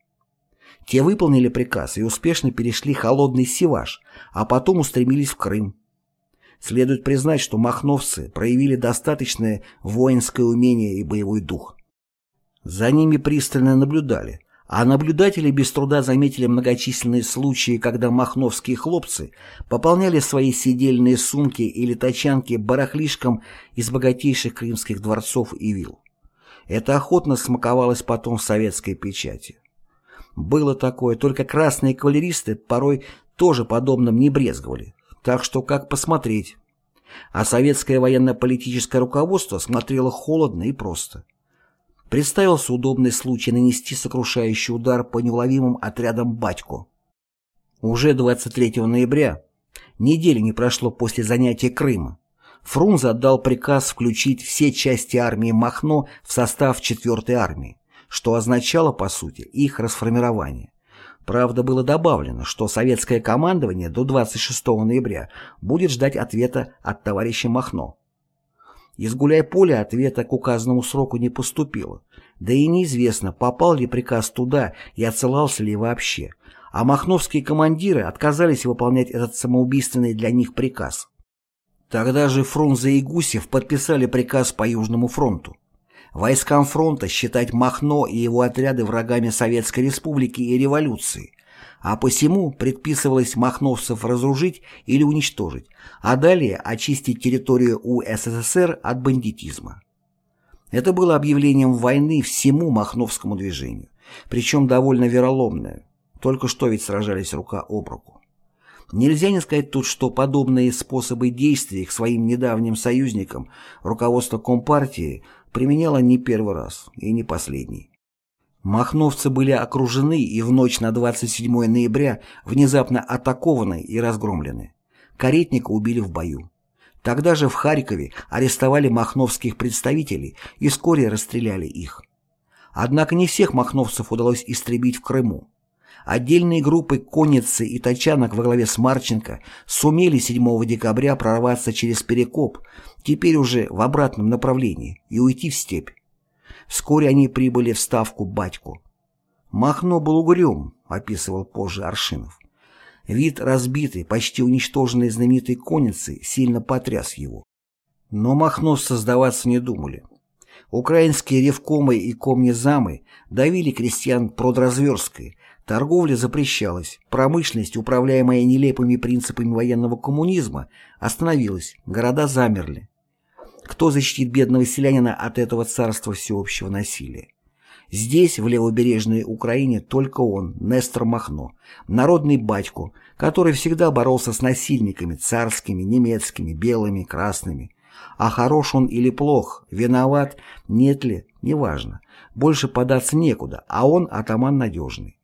Те выполнили приказ и успешно перешли холодный Севаш, а потом устремились в Крым. Следует признать, что махновцы проявили достаточное воинское умение и боевой дух. За ними пристально наблюдали, а наблюдатели без труда заметили многочисленные случаи, когда махновские хлопцы пополняли свои сидельные сумки или тачанки барахлишком из богатейших крымских дворцов и вилл. Это охотно смаковалось потом в советской печати. Было такое, только красные кавалеристы порой тоже подобным не брезговали. Так что как посмотреть? а советское военно-политическое руководство смотрело холодно и просто. Представился удобный случай нанести сокрушающий удар по неуловимым отрядам «Батько». Уже 23 ноября, недели не прошло после занятия Крыма, Фрунзе отдал приказ включить все части армии Махно в состав 4-й армии, что означало, по сути, их расформирование. Правда, было добавлено, что советское командование до 26 ноября будет ждать ответа от товарища Махно. Из гуляй-поля ответа к указанному сроку не поступило, да и неизвестно, попал ли приказ туда и отсылался ли вообще, а махновские командиры отказались выполнять этот самоубийственный для них приказ. Тогда же Фрунзе и Гусев подписали приказ по Южному фронту. Войскам фронта считать Махно и его отряды врагами Советской Республики и революции, а посему предписывалось махновцев разоружить или уничтожить, а далее очистить территорию УССР от бандитизма. Это было объявлением войны всему махновскому движению, причем довольно вероломное, только что ведь сражались рука об руку. Нельзя не сказать тут, что подобные способы действий к своим недавним союзникам руководство Компартии применяло не первый раз и не последний. Махновцы были окружены и в ночь на 27 ноября внезапно атакованы и разгромлены. Каретника убили в бою. Тогда же в Харькове арестовали махновских представителей и вскоре расстреляли их. Однако не всех махновцев удалось истребить в Крыму. Отдельные группы конницы и тачанок во главе с Марченко сумели 7 декабря прорваться через Перекоп, теперь уже в обратном направлении, и уйти в степь. Вскоре они прибыли в ставку Батьку. «Махно был угрюм», — описывал позже Аршинов. Вид разбитой, почти уничтоженной знаменитой конницы сильно потряс его. Но Махно создаваться не думали. Украинские ревкомы и комнезамы давили крестьян продразверсткой, Торговля запрещалась, промышленность, управляемая нелепыми принципами военного коммунизма, остановилась, города замерли. Кто защитит бедного селянина от этого царства всеобщего насилия? Здесь, в левобережной Украине, только он, Нестор Махно, народный батько, который всегда боролся с насильниками царскими, немецкими, белыми, красными. А хорош он или плох, виноват, нет ли, неважно. Больше податься некуда, а он атаман надежный.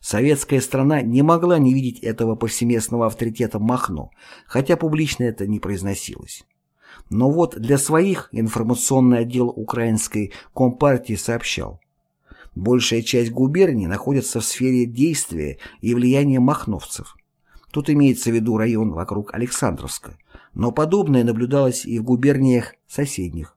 Советская страна не могла не видеть этого повсеместного авторитета Махно, хотя публично это не произносилось. Но вот для своих информационный отдел украинской компартии сообщал. Большая часть губерний находится в сфере действия и влияния махновцев. Тут имеется в виду район вокруг Александровска, но подобное наблюдалось и в губерниях соседних.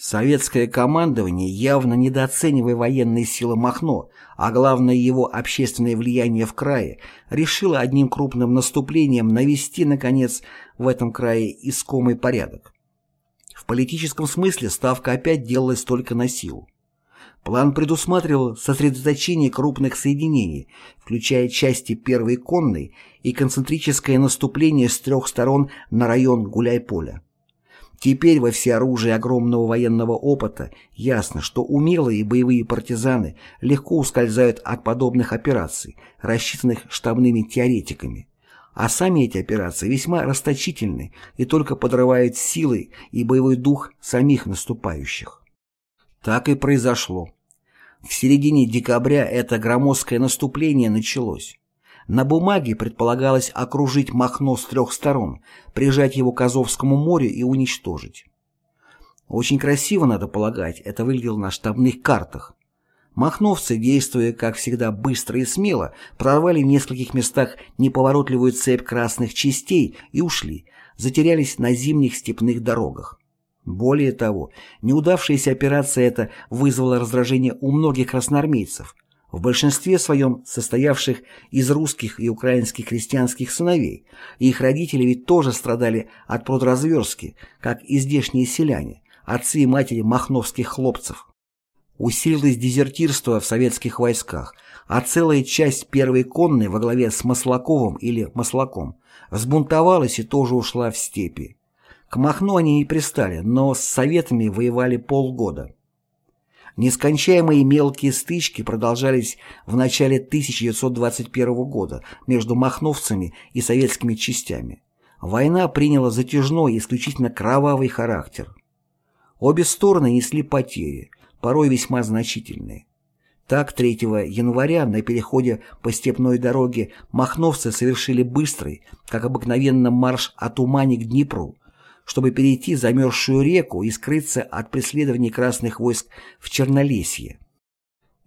Советское командование, явно недооценивая военные силы Махно, а главное его общественное влияние в крае, решило одним крупным наступлением навести, наконец, в этом крае искомый порядок. В политическом смысле ставка опять делалась только на силу. План предусматривал сосредоточение крупных соединений, включая части первой конной и концентрическое наступление с трех сторон на район Гуляй-Поля. Теперь во всеоружии огромного военного опыта ясно, что умелые боевые партизаны легко ускользают от подобных операций, рассчитанных штабными теоретиками. А сами эти операции весьма расточительны и только подрывают силы и боевой дух самих наступающих. Так и произошло. В середине декабря это громоздкое наступление началось. На бумаге предполагалось окружить Махно с трех сторон, прижать его к Азовскому морю и уничтожить. Очень красиво, надо полагать, это выглядело на штабных картах. Махновцы, действуя, как всегда, быстро и смело, прорвали в нескольких местах неповоротливую цепь красных частей и ушли, затерялись на зимних степных дорогах. Более того, неудавшаяся операция эта вызвала раздражение у многих красноармейцев – в большинстве своем состоявших из русских и украинских крестьянских сыновей, и их родители ведь тоже страдали от продразверстки, как и здешние селяне, отцы и матери махновских хлопцев. Усилилось дезертирство в советских войсках, а целая часть первой конной во главе с Маслаковым или Маслаком взбунтовалась и тоже ушла в степи. К Махну они и пристали, но с советами воевали полгода. Нескончаемые мелкие стычки продолжались в начале 1921 года между махновцами и советскими частями. война приняла затяжной, исключительно кровавый характер. Обе стороны несли потери, порой весьма значительные. Так, 3 января на переходе по степной дороге махновцы совершили быстрый, как обыкновенно, марш от Умани к Днепру, чтобы перейти замерзшую реку и скрыться от преследований красных войск в Чернолесье.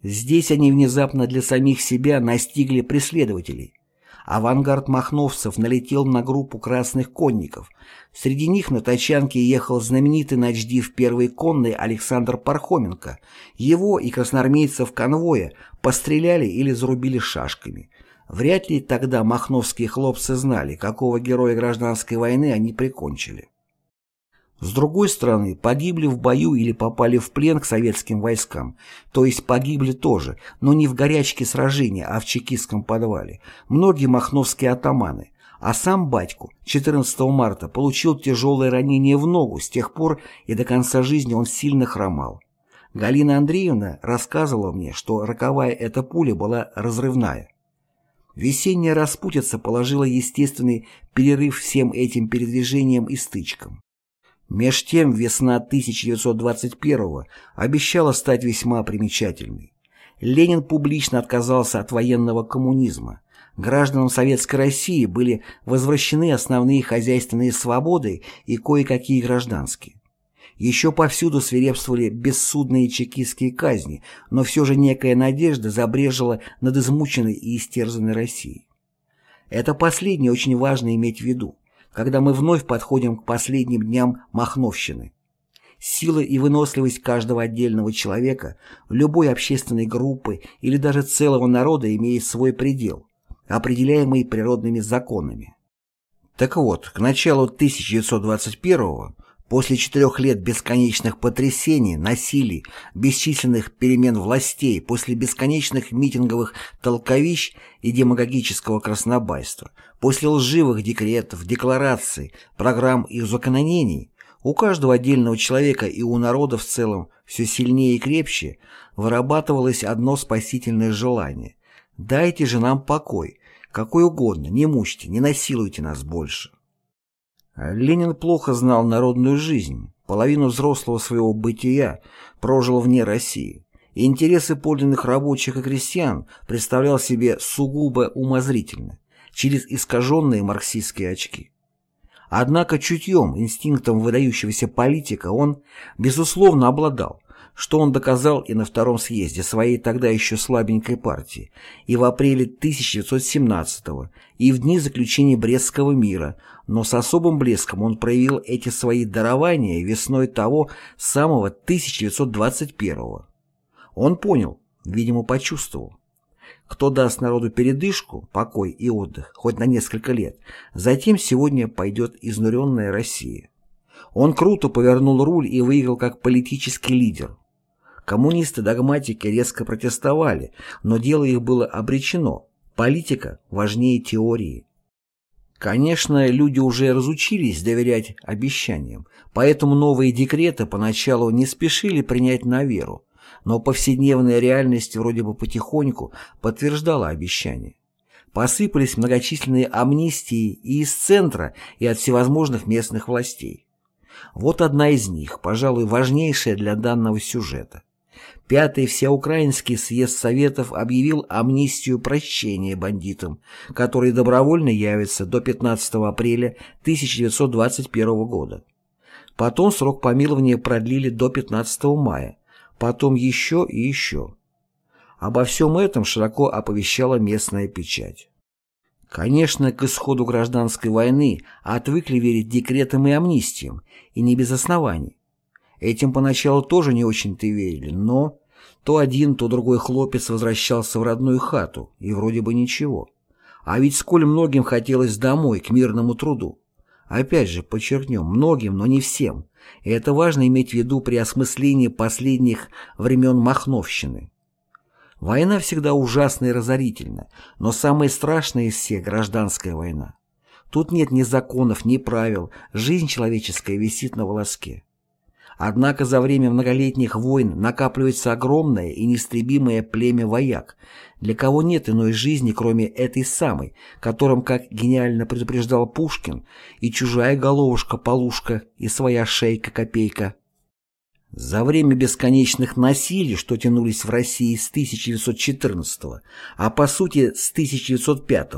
Здесь они внезапно для самих себя настигли преследователей. Авангард махновцев налетел на группу красных конников. Среди них на тачанке ехал знаменитый начдив первой конной Александр Пархоменко. Его и красноармейцев конвоя постреляли или зарубили шашками. Вряд ли тогда махновские хлопцы знали, какого героя гражданской войны они прикончили. С другой стороны, погибли в бою или попали в плен к советским войскам, то есть погибли тоже, но не в горячке сражения, а в чекистском подвале, многие махновские атаманы, а сам батьку 14 марта получил тяжелое ранение в ногу, с тех пор и до конца жизни он сильно хромал. Галина Андреевна рассказывала мне, что роковая эта пуля была разрывная. Весенняя распутица положила естественный перерыв всем этим передвижениям и стычкам. Меж тем весна 1921 обещала стать весьма примечательной. Ленин публично отказался от военного коммунизма. Гражданам Советской России были возвращены основные хозяйственные свободы и кое-какие гражданские. Еще повсюду свирепствовали бессудные чекистские казни, но все же некая надежда забрежила над измученной и истерзанной Россией. Это последнее очень важно иметь в виду когда мы вновь подходим к последним дням Махновщины. Сила и выносливость каждого отдельного человека, любой общественной группы или даже целого народа имеет свой предел, определяемый природными законами. Так вот, к началу 1921 После четырех лет бесконечных потрясений, насилий, бесчисленных перемен властей, после бесконечных митинговых толковищ и демагогического краснобайства, после лживых декретов, деклараций, программ и узаконений, у каждого отдельного человека и у народа в целом все сильнее и крепче вырабатывалось одно спасительное желание – «Дайте же нам покой, какой угодно, не мучьте, не насилуйте нас больше». Ленин плохо знал народную жизнь, половину взрослого своего бытия прожил вне России, и интересы подлинных рабочих и крестьян представлял себе сугубо умозрительно, через искаженные марксистские очки. Однако чутьем, инстинктом выдающегося политика он, безусловно, обладал, что он доказал и на втором съезде своей тогда еще слабенькой партии, и в апреле 1917 и в дни заключения Брестского мира, но с особым блеском он проявил эти свои дарования весной того самого 1921 -го. Он понял, видимо, почувствовал. Кто даст народу передышку, покой и отдых хоть на несколько лет, затем сегодня пойдет изнуренная Россия. Он круто повернул руль и выиграл как политический лидер. Коммунисты-догматики резко протестовали, но дело их было обречено. Политика важнее теории. Конечно, люди уже разучились доверять обещаниям, поэтому новые декреты поначалу не спешили принять на веру, но повседневная реальность вроде бы потихоньку подтверждала обещания. Посыпались многочисленные амнистии и из центра, и от всевозможных местных властей. Вот одна из них, пожалуй, важнейшая для данного сюжета. Пятый Всеукраинский съезд Советов объявил амнистию прощения бандитам, которые добровольно явятся до 15 апреля 1921 года. Потом срок помилования продлили до 15 мая, потом еще и еще. Обо всем этом широко оповещала местная печать. Конечно, к исходу гражданской войны отвыкли верить декретам и амнистиям, и не без оснований. Этим поначалу тоже не очень-то верили, но то один, то другой хлопец возвращался в родную хату, и вроде бы ничего. А ведь сколь многим хотелось домой, к мирному труду. Опять же, подчеркнем, многим, но не всем. И это важно иметь в виду при осмыслении последних времен Махновщины. Война всегда ужасна и разорительна, но самая страшная из всех – гражданская война. Тут нет ни законов, ни правил, жизнь человеческая висит на волоске. Однако за время многолетних войн накапливается огромное и неистребимое племя вояк, для кого нет иной жизни, кроме этой самой, которым, как гениально предупреждал Пушкин, и чужая головушка-полушка, и своя шейка-копейка. За время бесконечных насилий, что тянулись в России с 1914 а по сути с 1905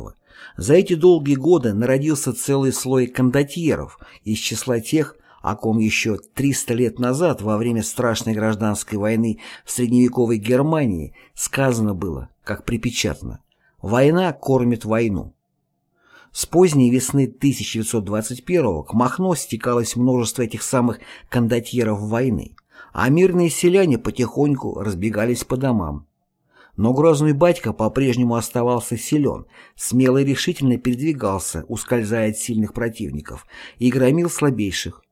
за эти долгие годы народился целый слой кондотьеров из числа тех, о ком еще 300 лет назад во время страшной гражданской войны в средневековой Германии сказано было, как припечатано, «Война кормит войну». С поздней весны 1921 к Махно стекалось множество этих самых кондотьеров войны, а мирные селяне потихоньку разбегались по домам. Но грозный батька по-прежнему оставался силен, смело и решительно передвигался, ускользая от сильных противников, и громил слабейших.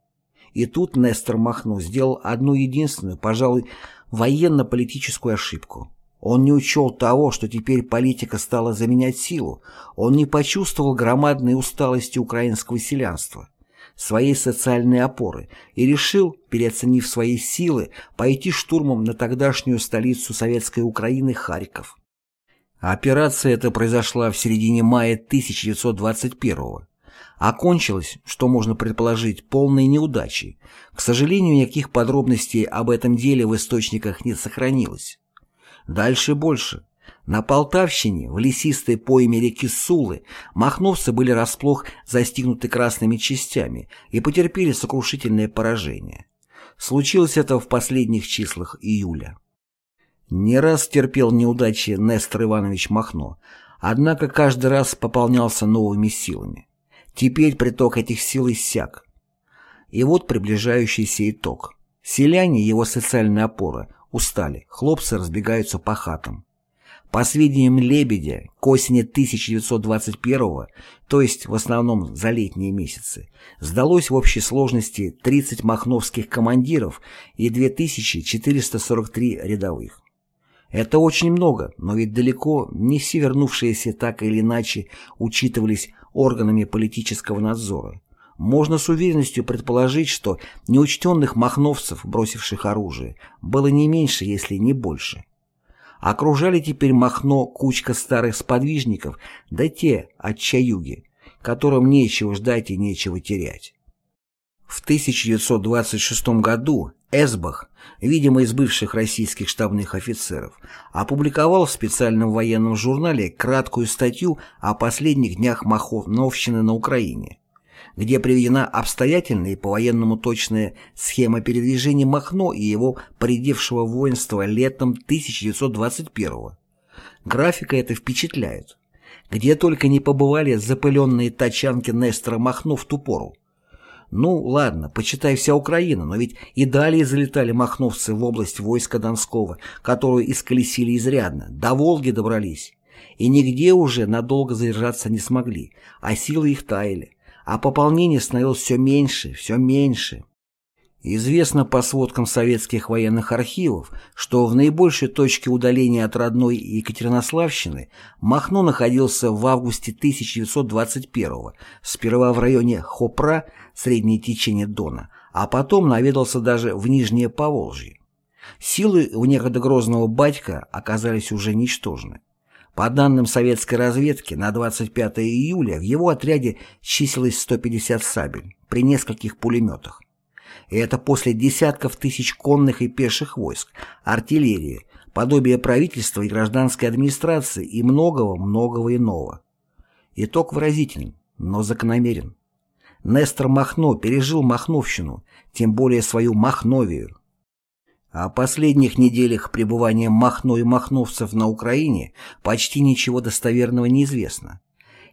И тут Нестор Махно сделал одну единственную, пожалуй, военно-политическую ошибку. Он не учел того, что теперь политика стала заменять силу, он не почувствовал громадной усталости украинского селянства, своей социальной опоры и решил, переоценив свои силы, пойти штурмом на тогдашнюю столицу советской Украины Харьков. Операция эта произошла в середине мая 1921 года окончилась, что можно предположить, полной неудачей. К сожалению, никаких подробностей об этом деле в источниках не сохранилось. Дальше больше. На Полтавщине, в лесистой пойме реки Сулы, махновцы были расплох застигнуты красными частями и потерпели сокрушительное поражение. Случилось это в последних числах июля. Не раз терпел неудачи Нестор Иванович Махно, однако каждый раз пополнялся новыми силами. Теперь приток этих сил иссяк. И вот приближающийся итог. Селяне, его социальная опора, устали, хлопцы разбегаются по хатам. По сведениям Лебедя, к осени 1921 то есть в основном за летние месяцы, сдалось в общей сложности 30 махновских командиров и 2443 рядовых. Это очень много, но ведь далеко не все вернувшиеся так или иначе учитывались органами политического надзора. Можно с уверенностью предположить, что неучтенных махновцев, бросивших оружие, было не меньше, если не больше. Окружали теперь Махно кучка старых сподвижников, да те от которым нечего ждать и нечего терять. В 1926 году Эсбах, видимо из бывших российских штабных офицеров, опубликовал в специальном военном журнале краткую статью о последних днях Махновщины на Украине, где приведена обстоятельная и по-военному точная схема передвижения Махно и его поредевшего воинства летом 1921 -го. Графика это впечатляет. Где только не побывали запыленные тачанки Нестора Махно в ту пору. Ну, ладно, почитай вся Украина, но ведь и далее залетали махновцы в область войска Донского, которую исколесили изрядно, до Волги добрались. И нигде уже надолго задержаться не смогли, а силы их таяли, а пополнение становилось все меньше, все меньше. Известно по сводкам советских военных архивов, что в наибольшей точке удаления от родной Екатеринославщины Махно находился в августе 1921 сперва в районе Хопра, среднее течение Дона, а потом наведался даже в Нижнее Поволжье. Силы у некогда грозного батька оказались уже ничтожны. По данным советской разведки, на 25 июля в его отряде числилось 150 сабель при нескольких пулеметах. И это после десятков тысяч конных и пеших войск, артиллерии, подобия правительства и гражданской администрации и многого-многого иного. Итог выразителен, но закономерен. Нестор Махно пережил Махновщину, тем более свою Махновию. О последних неделях пребывания Махно и махновцев на Украине почти ничего достоверного не известно.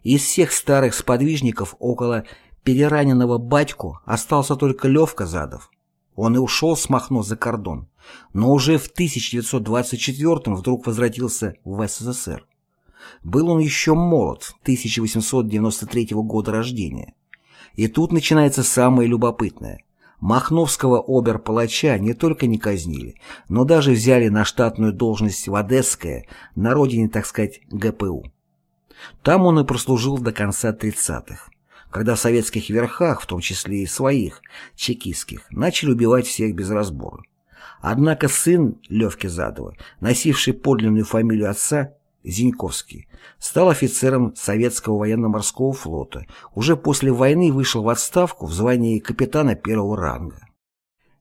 Из всех старых сподвижников около перераненного батьку остался только Левка Задов. Он и ушел с Махно за кордон, но уже в 1924 вдруг возвратился в СССР. Был он еще молод, 1893 года рождения. И тут начинается самое любопытное. Махновского обер-палача не только не казнили, но даже взяли на штатную должность в Одесское, на родине, так сказать, ГПУ. Там он и прослужил до конца 30-х. Когда в советских верхах, в том числе и своих, чекистских, начали убивать всех без разбора. Однако сын Левки Задова, носивший подлинную фамилию отца, Зиньковский, стал офицером Советского военно-морского флота, уже после войны вышел в отставку в звании капитана первого ранга.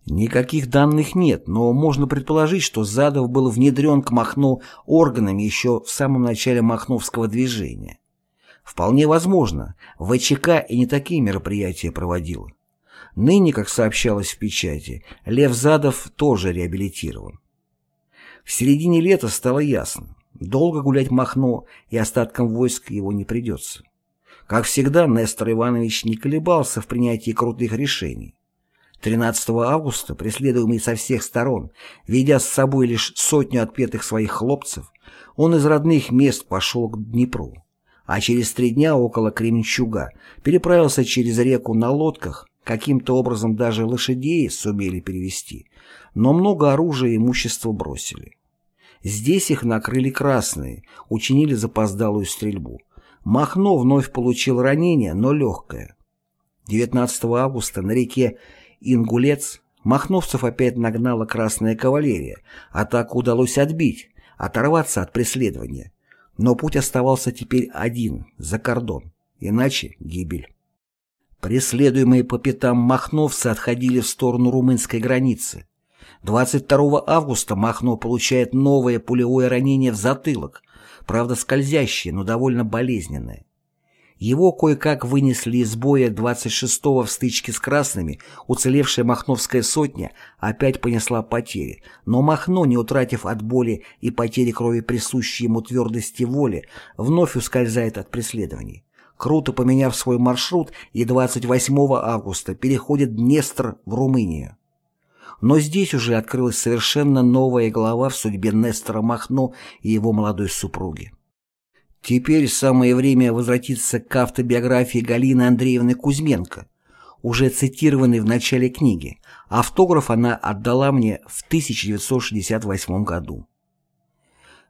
Никаких данных нет, но можно предположить, что Задов был внедрен к Махно органами еще в самом начале Махновского движения. Вполне возможно, ВЧК и не такие мероприятия проводила. Ныне, как сообщалось в печати, Лев Задов тоже реабилитирован. В середине лета стало ясно, долго гулять Махно и остаткам войск его не придется. Как всегда, Нестор Иванович не колебался в принятии крутых решений. 13 августа, преследуемый со всех сторон, ведя с собой лишь сотню отпетых своих хлопцев, он из родных мест пошел к Днепру, а через три дня около Кременчуга переправился через реку на лодках, каким-то образом даже лошадей сумели перевести, но много оружия и имущества бросили. Здесь их накрыли красные, учинили запоздалую стрельбу. Махно вновь получил ранение, но легкое. 19 августа на реке Ингулец махновцев опять нагнала Красная кавалерия, атаку удалось отбить, оторваться от преследования. Но путь оставался теперь один, за кордон, иначе гибель. Преследуемые по пятам махновцы отходили в сторону румынской границы. 22 августа Махно получает новое пулевое ранение в затылок, правда скользящее, но довольно болезненное. Его кое-как вынесли из боя 26-го в стычке с красными, уцелевшая Махновская сотня опять понесла потери, но Махно, не утратив от боли и потери крови присущей ему твердости воли, вновь ускользает от преследований. Круто поменяв свой маршрут и 28 августа переходит Днестр в Румынию. Но здесь уже открылась совершенно новая глава в судьбе Нестора Махно и его молодой супруги. Теперь самое время возвратиться к автобиографии Галины Андреевны Кузьменко, уже цитированной в начале книги. Автограф она отдала мне в 1968 году.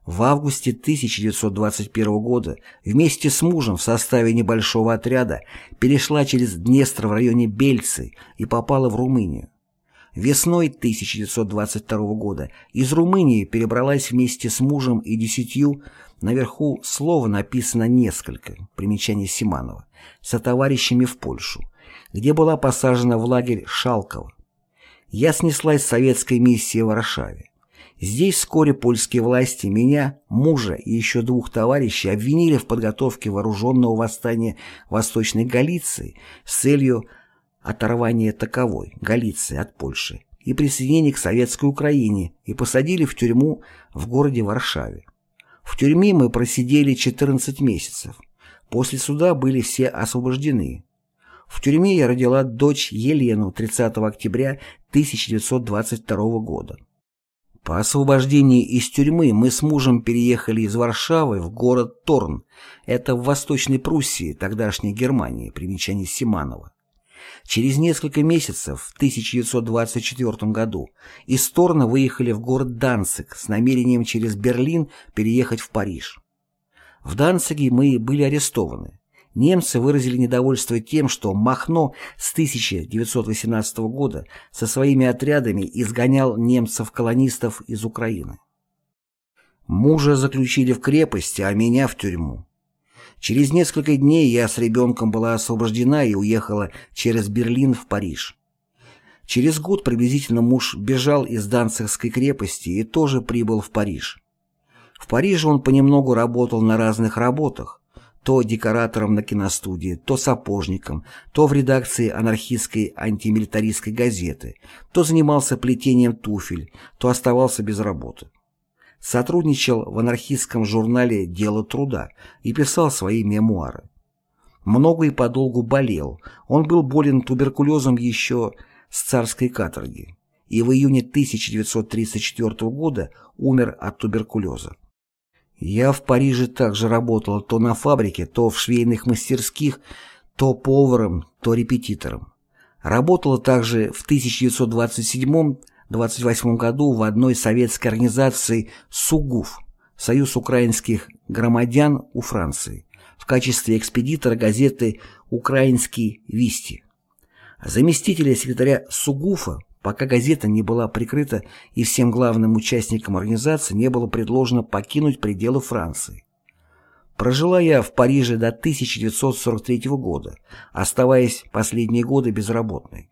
В августе 1921 года вместе с мужем в составе небольшого отряда перешла через Днестр в районе Бельцы и попала в Румынию. Весной 1922 года из Румынии перебралась вместе с мужем и десятью Наверху слова написано несколько, примечание Симанова, со товарищами в Польшу, где была посажена в лагерь Шалково. Я снеслась с советской миссии в Варшаве. Здесь вскоре польские власти меня, мужа и еще двух товарищей обвинили в подготовке вооруженного восстания Восточной Галиции с целью оторвания таковой, Галиции, от Польши и присоединения к Советской Украине и посадили в тюрьму в городе Варшаве. В тюрьме мы просидели 14 месяцев. После суда были все освобождены. В тюрьме я родила дочь Елену 30 октября 1922 года. По освобождении из тюрьмы мы с мужем переехали из Варшавы в город Торн, это в Восточной Пруссии, тогдашней Германии, примечание Симанова. Через несколько месяцев, в 1924 году, из Торна выехали в город Данциг с намерением через Берлин переехать в Париж. В Данциге мы были арестованы. Немцы выразили недовольство тем, что Махно с 1918 года со своими отрядами изгонял немцев-колонистов из Украины. Мужа заключили в крепости, а меня в тюрьму. Через несколько дней я с ребенком была освобождена и уехала через Берлин в Париж. Через год приблизительно муж бежал из Данцигской крепости и тоже прибыл в Париж. В Париже он понемногу работал на разных работах, то декоратором на киностудии, то сапожником, то в редакции анархистской антимилитаристской газеты, то занимался плетением туфель, то оставался без работы сотрудничал в анархистском журнале «Дело труда» и писал свои мемуары. Много и подолгу болел, он был болен туберкулезом еще с царской каторги и в июне 1934 года умер от туберкулеза. Я в Париже также работала то на фабрике, то в швейных мастерских, то поваром, то репетитором. Работала также в 1927 28 году в одной советской организации СУГУФ, Союз украинских громадян у Франции, в качестве экспедитора газеты «Украинский Висти». Заместителя секретаря Сугуфа, пока газета не была прикрыта и всем главным участникам организации не было предложено покинуть пределы Франции. Прожила я в Париже до 1943 года, оставаясь последние годы безработной.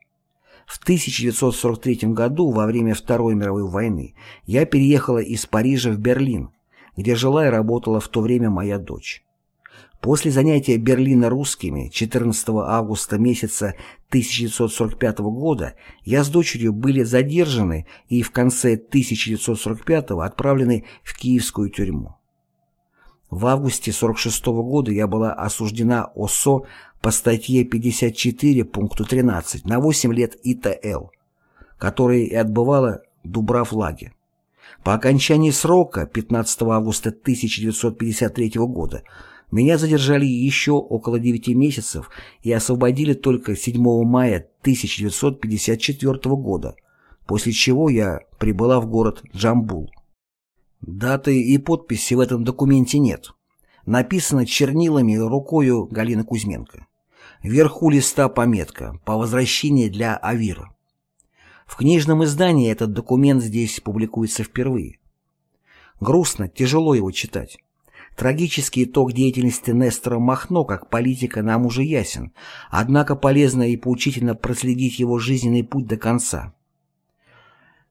В 1943 году, во время Второй мировой войны, я переехала из Парижа в Берлин, где жила и работала в то время моя дочь. После занятия Берлина русскими 14 августа месяца 1945 года я с дочерью были задержаны и в конце 1945 отправлены в киевскую тюрьму. В августе 1946 года я была осуждена ОСО по статье 54 пункту 13 на 8 лет ИТЛ, которые и отбывала Дубрав лагерь. По окончании срока 15 августа 1953 года меня задержали еще около 9 месяцев и освободили только 7 мая 1954 года, после чего я прибыла в город Джамбул. Даты и подписи в этом документе нет. Написано чернилами рукою Галины Кузьменко. Вверху листа пометка «По возвращении для Авира». В книжном издании этот документ здесь публикуется впервые. Грустно, тяжело его читать. Трагический итог деятельности Нестора Махно как политика нам уже ясен, однако полезно и поучительно проследить его жизненный путь до конца.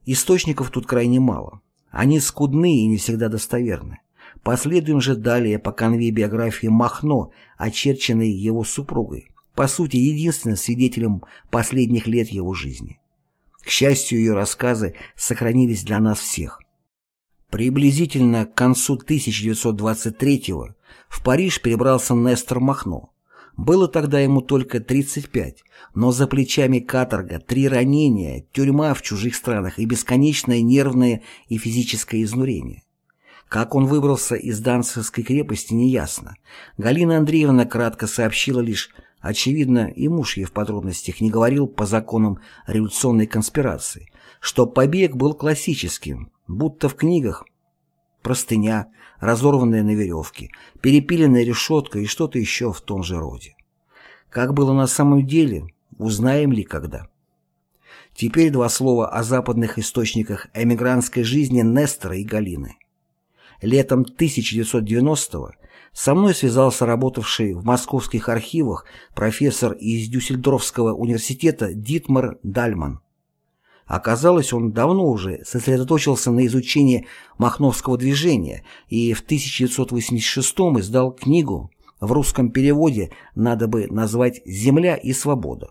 Источников тут крайне мало. Они скудны и не всегда достоверны. Последуем же далее по конве биографии Махно, очерченной его супругой, по сути единственным свидетелем последних лет его жизни. К счастью, ее рассказы сохранились для нас всех. Приблизительно к концу 1923-го в Париж перебрался Нестор Махно. Было тогда ему только 35, но за плечами каторга, три ранения, тюрьма в чужих странах и бесконечное нервное и физическое изнурение. Как он выбрался из Данцевской крепости, неясно. Галина Андреевна кратко сообщила лишь, очевидно, и муж ей в подробностях не говорил по законам революционной конспирации, что побег был классическим, будто в книгах простыня, разорванная на веревке, перепиленная решетка и что-то еще в том же роде. Как было на самом деле, узнаем ли когда. Теперь два слова о западных источниках эмигрантской жизни Нестора и Галины. Летом 1990-го со мной связался работавший в московских архивах профессор из Дюссельдорфского университета Дитмар Дальман. Оказалось, он давно уже сосредоточился на изучении махновского движения и в 1986 издал книгу, в русском переводе надо бы назвать «Земля и свобода».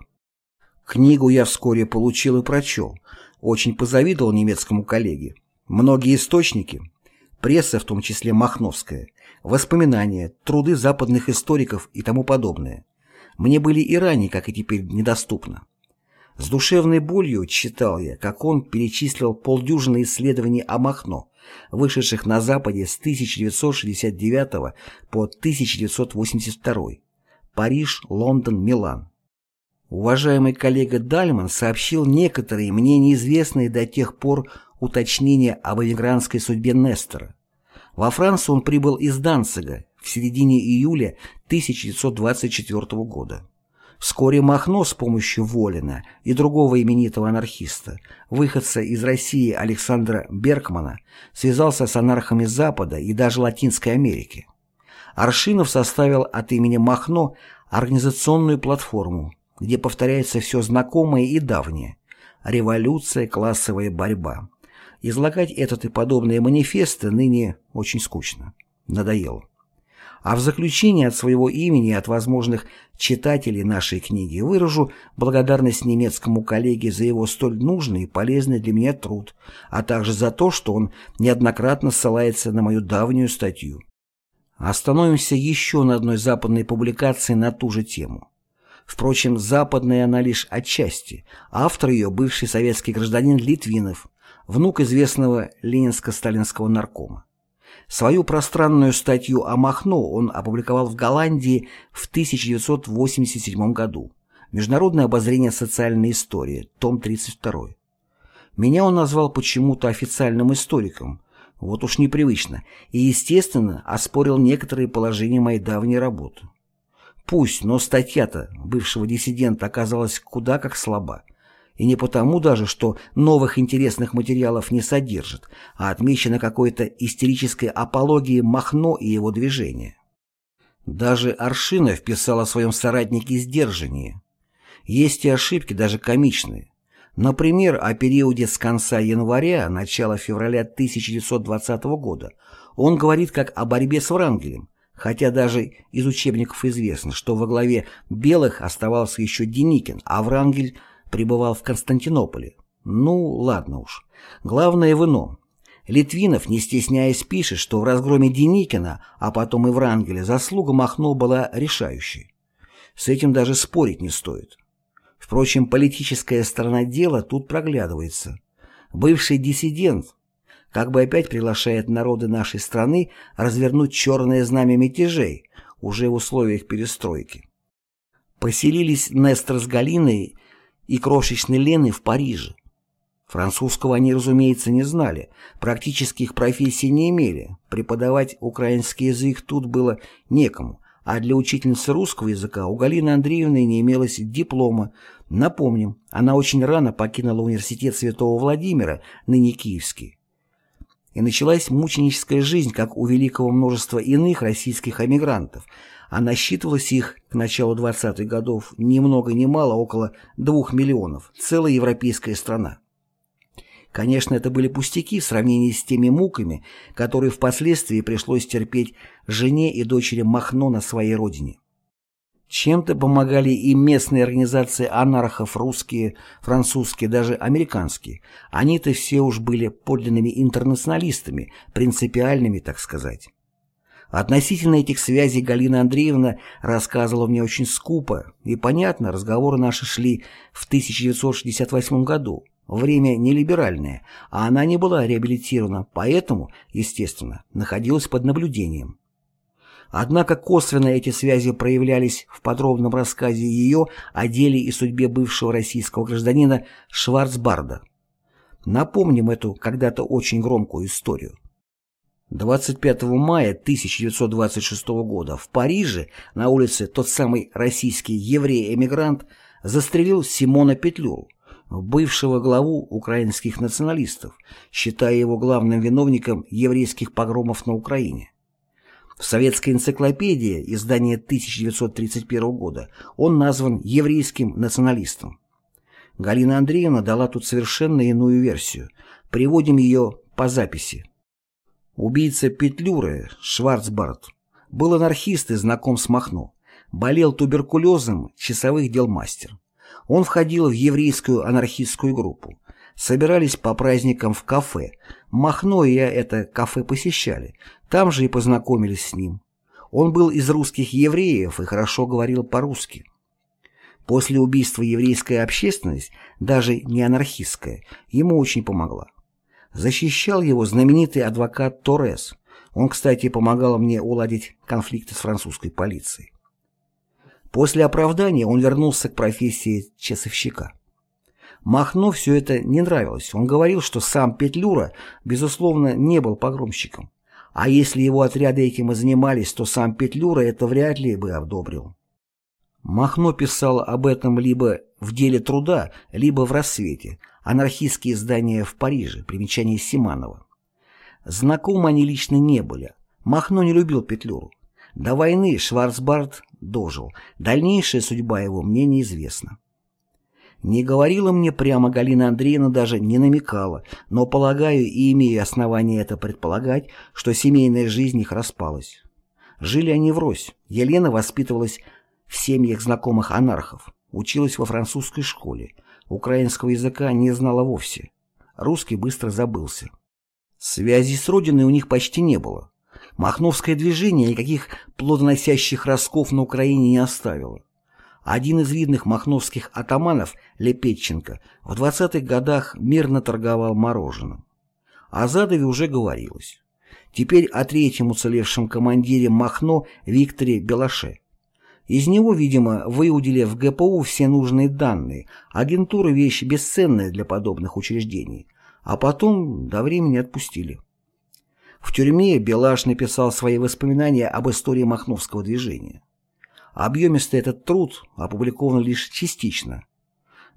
Книгу я вскоре получил и прочел, очень позавидовал немецкому коллеге. Многие источники, пресса, в том числе махновская, воспоминания, труды западных историков и тому подобное, мне были и ранее, как и теперь, недоступны. С душевной болью читал я, как он перечислил полдюжины исследований о Махно, вышедших на Западе с 1969 по 1982. Париж, Лондон, Милан. Уважаемый коллега Дальман сообщил некоторые мне неизвестные до тех пор уточнения об эмигрантской судьбе Нестора. Во Францию он прибыл из Данцига в середине июля 1924 года. Вскоре Махно с помощью Волина и другого именитого анархиста, выходца из России Александра Беркмана, связался с анархами Запада и даже Латинской Америки. Аршинов составил от имени Махно организационную платформу, где повторяется все знакомое и давнее – революция, классовая борьба. Излагать этот и подобные манифесты ныне очень скучно. Надоело. А в заключение от своего имени и от возможных читателей нашей книги выражу благодарность немецкому коллеге за его столь нужный и полезный для меня труд, а также за то, что он неоднократно ссылается на мою давнюю статью. Остановимся еще на одной западной публикации на ту же тему. Впрочем, западная она лишь отчасти. Автор ее – бывший советский гражданин Литвинов, внук известного ленинско-сталинского наркома. Свою пространную статью о Махно он опубликовал в Голландии в 1987 году. Международное обозрение социальной истории, том 32. Меня он назвал почему-то официальным историком, Вот уж непривычно. И, естественно, оспорил некоторые положения моей давней работы. Пусть, но статья-то бывшего диссидента оказалась куда как слаба. И не потому даже, что новых интересных материалов не содержит, а отмечена какой-то истерической апологией Махно и его движения. Даже Аршинов писал о своем соратнике сдержаннее. Есть и ошибки, даже комичные. Например, о периоде с конца января, начала февраля 1920 года он говорит как о борьбе с Врангелем, хотя даже из учебников известно, что во главе белых оставался еще Деникин, а Врангель пребывал в Константинополе. Ну, ладно уж. Главное в ином. Литвинов, не стесняясь, пишет, что в разгроме Деникина, а потом и Врангеля, заслуга Махно была решающей. С этим даже спорить не стоит. Впрочем, политическая сторона дела тут проглядывается. Бывший диссидент как бы опять приглашает народы нашей страны развернуть черное знамя мятежей уже в условиях перестройки. Поселились Нестор с Галиной и крошечной Леной в Париже. Французского они, разумеется, не знали, практически их профессий не имели, преподавать украинский язык тут было некому, а для учительницы русского языка у Галины Андреевны не имелось диплома. Напомним, она очень рано покинула университет Святого Владимира, ныне Киевский. И началась мученическая жизнь, как у великого множества иных российских эмигрантов, а насчитывалось их к началу 20-х годов ни много ни мало около двух миллионов, целая европейская страна. Конечно, это были пустяки в сравнении с теми муками, которые впоследствии пришлось терпеть жене и дочери Махно на своей родине. Чем-то помогали и местные организации анархов, русские, французские, даже американские. Они-то все уж были подлинными интернационалистами, принципиальными, так сказать. Относительно этих связей Галина Андреевна рассказывала мне очень скупо, и понятно, разговоры наши шли в 1968 году. Время нелиберальное, а она не была реабилитирована, поэтому, естественно, находилась под наблюдением. Однако косвенно эти связи проявлялись в подробном рассказе ее о деле и судьбе бывшего российского гражданина Шварцбарда. Напомним эту когда-то очень громкую историю. 25 мая 1926 года в Париже на улице тот самый российский еврей-эмигрант застрелил Симона Петлюру, бывшего главу украинских националистов, считая его главным виновником еврейских погромов на Украине. В советской энциклопедии издания 1931 года он назван еврейским националистом. Галина Андреевна дала тут совершенно иную версию. Приводим ее по записи. Убийца Петлюры, Шварцбард, был анархист и знаком с Махно. Болел туберкулезом, часовых дел мастер. Он входил в еврейскую анархистскую группу. Собирались по праздникам в кафе. Махно и я это кафе посещали. Там же и познакомились с ним. Он был из русских евреев и хорошо говорил по-русски. После убийства еврейская общественность, даже не анархистская, ему очень помогла. Защищал его знаменитый адвокат Торрес. Он, кстати, помогал мне уладить конфликты с французской полицией. После оправдания он вернулся к профессии часовщика. Махно все это не нравилось. Он говорил, что сам Петлюра, безусловно, не был погромщиком. А если его отряды этим и занимались, то сам Петлюра это вряд ли бы одобрил. Махно писал об этом либо в «Деле труда», либо в «Рассвете», анархистские издания в Париже, примечание Симанова. Знакомы они лично не были. Махно не любил Петлюру. До войны Шварцбард дожил. Дальнейшая судьба его мне неизвестна. Не говорила мне прямо Галина Андреевна, даже не намекала, но, полагаю, и имею основания это предполагать, что семейная жизнь их распалась. Жили они врозь. Елена воспитывалась в семьях знакомых анархов, училась во французской школе, украинского языка не знала вовсе. Русский быстро забылся. Связи с родиной у них почти не было. Махновское движение никаких плодоносящих ростков на Украине не оставило. Один из видных махновских атаманов, Лепетченко, в 20-х годах мирно торговал мороженым. О Задове уже говорилось. Теперь о третьем уцелевшем командире Махно Викторе Белаше. Из него, видимо, выудили в ГПУ все нужные данные. Агентура – вещь бесценная для подобных учреждений. А потом до времени отпустили. В тюрьме Белаш написал свои воспоминания об истории Махновского движения. Объемистый этот труд опубликован лишь частично.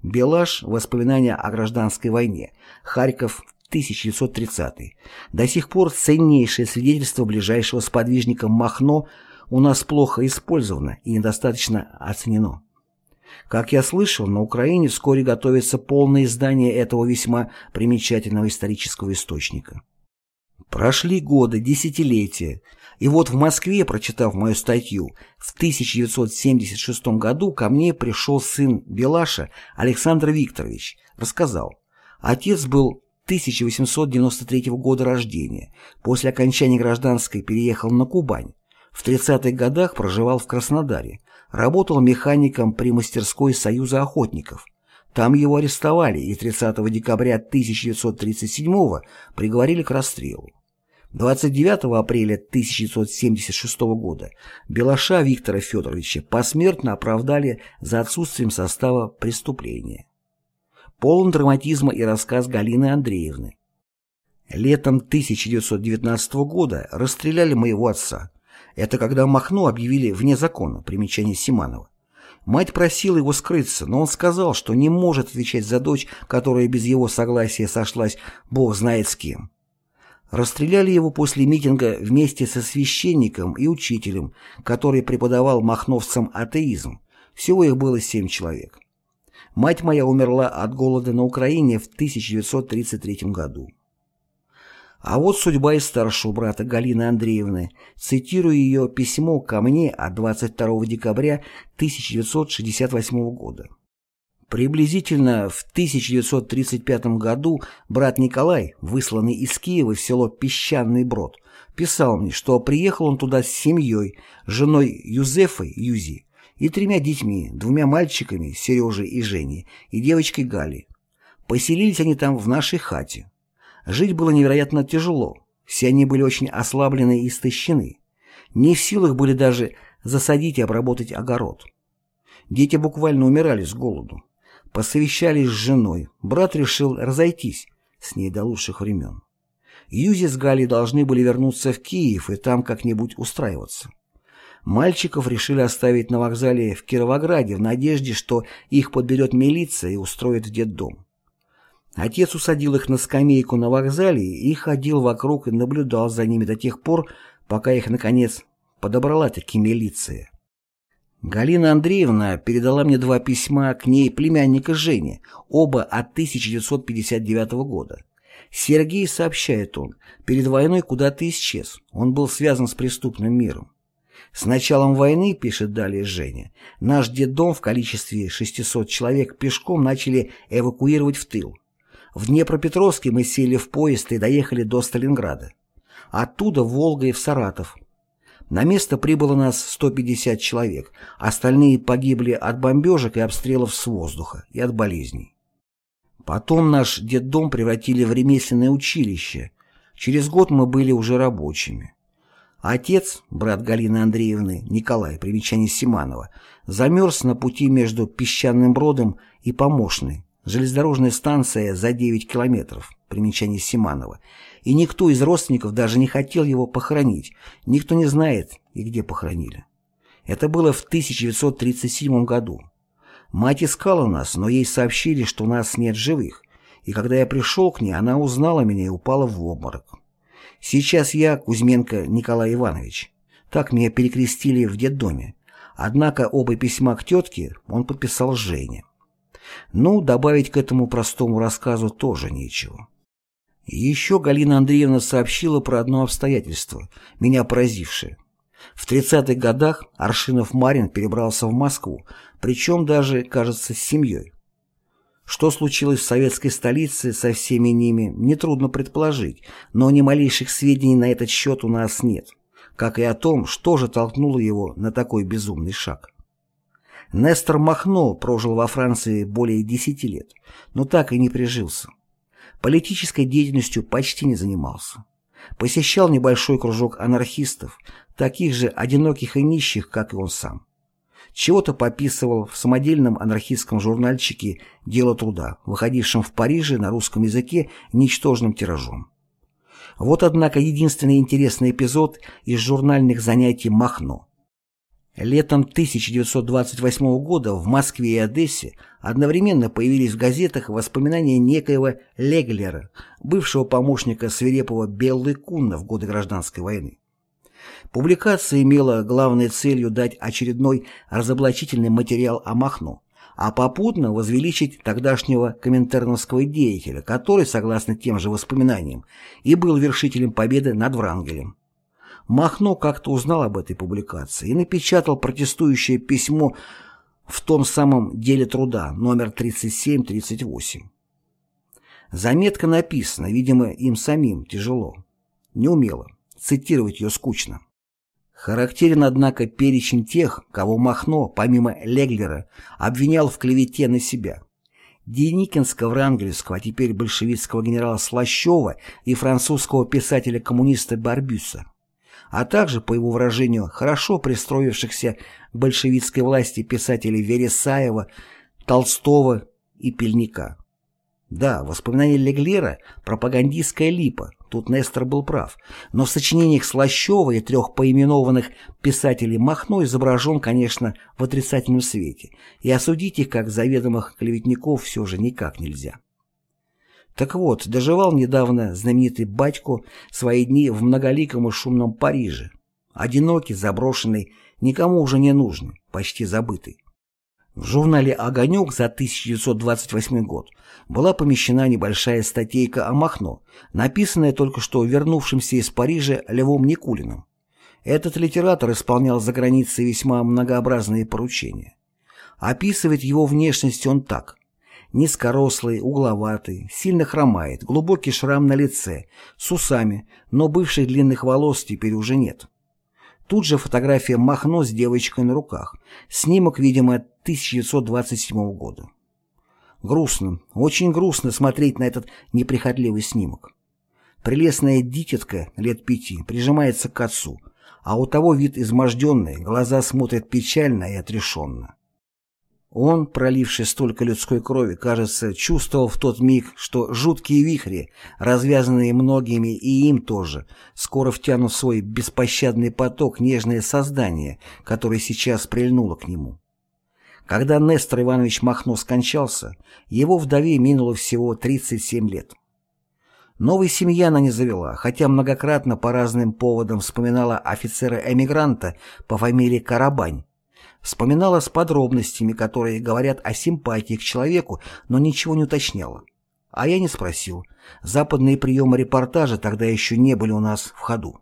Белаш «Воспоминания о гражданской войне. Харьков, 1930 До сих пор ценнейшее свидетельство ближайшего сподвижника Махно у нас плохо использовано и недостаточно оценено. Как я слышал, на Украине вскоре готовится полное издание этого весьма примечательного исторического источника. Прошли годы, десятилетия, и вот в Москве, прочитав мою статью, в 1976 году ко мне пришел сын Белаша Александр Викторович, рассказал. Отец был 1893 года рождения, после окончания гражданской переехал на Кубань. В 30-х годах проживал в Краснодаре, работал механиком при мастерской Союза охотников. Там его арестовали и 30 декабря 1937 приговорили к расстрелу. 29 апреля 1976 года Белаша Виктора Федоровича посмертно оправдали за отсутствием состава преступления. Полон драматизма и рассказ Галины Андреевны. Летом 1919 года расстреляли моего отца. Это когда Махно объявили вне закона, примечание Симанова. Мать просила его скрыться, но он сказал, что не может отвечать за дочь, которая без его согласия сошлась бог знает с кем. Расстреляли его после митинга вместе со священником и учителем, который преподавал махновцам атеизм. Всего их было семь человек. Мать моя умерла от голода на Украине в 1933 году. А вот судьба и старшего брата Галины Андреевны. Цитирую ее письмо ко мне от 22 декабря 1968 года. Приблизительно в 1935 году брат Николай, высланный из Киева в село Песчаный Брод, писал мне, что приехал он туда с семьей, женой Юзефой Юзи и тремя детьми, двумя мальчиками, Сережей и Женей, и девочкой Галей. Поселились они там в нашей хате. Жить было невероятно тяжело, все они были очень ослаблены и истощены. Не в силах были даже засадить и обработать огород. Дети буквально умирали с голоду. Посовещались с женой. Брат решил разойтись с ней до лучших времен. Юзи с Галей должны были вернуться в Киев и там как-нибудь устраиваться. Мальчиков решили оставить на вокзале в Кировограде в надежде, что их подберет милиция и устроит в детдом. Отец усадил их на скамейку на вокзале и ходил вокруг и наблюдал за ними до тех пор, пока их, наконец, подобрала таки милиция. Галина Андреевна передала мне два письма к ней племянника Жени, оба от 1959 года. Сергей, сообщает он, перед войной куда-то исчез, он был связан с преступным миром. С началом войны, пишет далее Женя, наш детдом в количестве 600 человек пешком начали эвакуировать в тыл. В Днепропетровске мы сели в поезд и доехали до Сталинграда. Оттуда в Волгой в Саратов, на место прибыло нас 150 человек, остальные погибли от бомбежек и обстрелов с воздуха и от болезней. Потом наш детдом превратили в ремесленное училище. Через год мы были уже рабочими. Отец, брат Галины Андреевны, Николай, примечание Симанова, замерз на пути между Песчаным Бродом и Помощной, железнодорожная станция за 9 километров, примечание Симанова, и никто из родственников даже не хотел его похоронить, никто не знает и где похоронили. Это было в 1937 году. Мать искала нас, но ей сообщили, что нас нет живых, и когда я пришел к ней, она узнала меня и упала в обморок. Сейчас я Кузьменко Николай Иванович. Так меня перекрестили в детдоме. Однако оба письма к тетке он подписал Жене. Ну, добавить к этому простому рассказу тоже нечего. еще Галина Андреевна сообщила про одно обстоятельство, меня поразившее. В 30-х годах Аршинов Марин перебрался в Москву, причем даже, кажется, с семьей. Что случилось в советской столице со всеми ними, нетрудно предположить, но ни малейших сведений на этот счет у нас нет, как и о том, что же толкнуло его на такой безумный шаг. Нестор Махно прожил во Франции более 10 лет, но так и не прижился. Политической деятельностью почти не занимался. Посещал небольшой кружок анархистов, таких же одиноких и нищих, как и он сам. Чего-то пописывал в самодельном анархистском журнальчике «Дело труда», выходившем в Париже на русском языке ничтожным тиражом. Вот, однако, единственный интересный эпизод из журнальных занятий Махно. Летом 1928 года в Москве и Одессе одновременно появились в газетах воспоминания некоего Леглера, бывшего помощника свирепого Беллы Кунна в годы Гражданской войны. Публикация имела главной целью дать очередной разоблачительный материал о Махно, а попутно возвеличить тогдашнего коминтерновского деятеля, который, согласно тем же воспоминаниям, и был вершителем победы над Врангелем. Махно как-то узнал об этой публикации и напечатал протестующее письмо в том самом деле труда, номер 37-38. Заметка написана, видимо, им самим тяжело, неумело, цитировать ее скучно. Характерен, однако, перечень тех, кого Махно, помимо Леглера, обвинял в клевете на себя. Деникинского, Врангельского, а теперь большевистского генерала Слащева и французского писателя-коммуниста Барбюса, а также, по его выражению, хорошо пристроившихся большевистской власти писателей Вересаева, Толстого и Пельника. Да, воспоминания Леглера – пропагандистская липа, тут Нестор был прав, но в сочинениях Слащева и трех поименованных писателей Махно изображен, конечно, в отрицательном свете, и осудить их как заведомых клеветников все же никак нельзя. Так вот, доживал недавно знаменитый батько свои дни в многоликом и шумном Париже, одинокий, заброшенный, никому уже не нужный, почти забытый. В журнале «Огонек» за 1928 год была помещена небольшая статейка о Махно, написанная только что вернувшимся из Парижа Львом Никулиным. Этот литератор исполнял за границей весьма многообразные поручения. Описывает его внешность он так. Низкорослый, угловатый, сильно хромает, глубокий шрам на лице, с усами, но бывших длинных волос теперь уже нет. Тут же фотография Махно с девочкой на руках. Снимок, видимо, 1927 года. Грустно, очень грустно смотреть на этот неприхотливый снимок. Прелестная дитятка лет пяти прижимается к отцу, а у того вид изможденный, глаза смотрят печально и отрешенно. Он, проливший столько людской крови, кажется, чувствовал в тот миг, что жуткие вихри, развязанные многими и им тоже, скоро втянут в свой беспощадный поток нежное создание, которое сейчас прильнуло к нему. Когда Нестор Иванович Махно скончался, его вдове минуло всего 37 лет. Новой семьи она не завела, хотя многократно по разным поводам вспоминала офицера-эмигранта по фамилии Карабань, Вспоминала с подробностями, которые говорят о симпатии к человеку, но ничего не уточняла. А я не спросил. Западные приемы репортажа тогда еще не были у нас в ходу.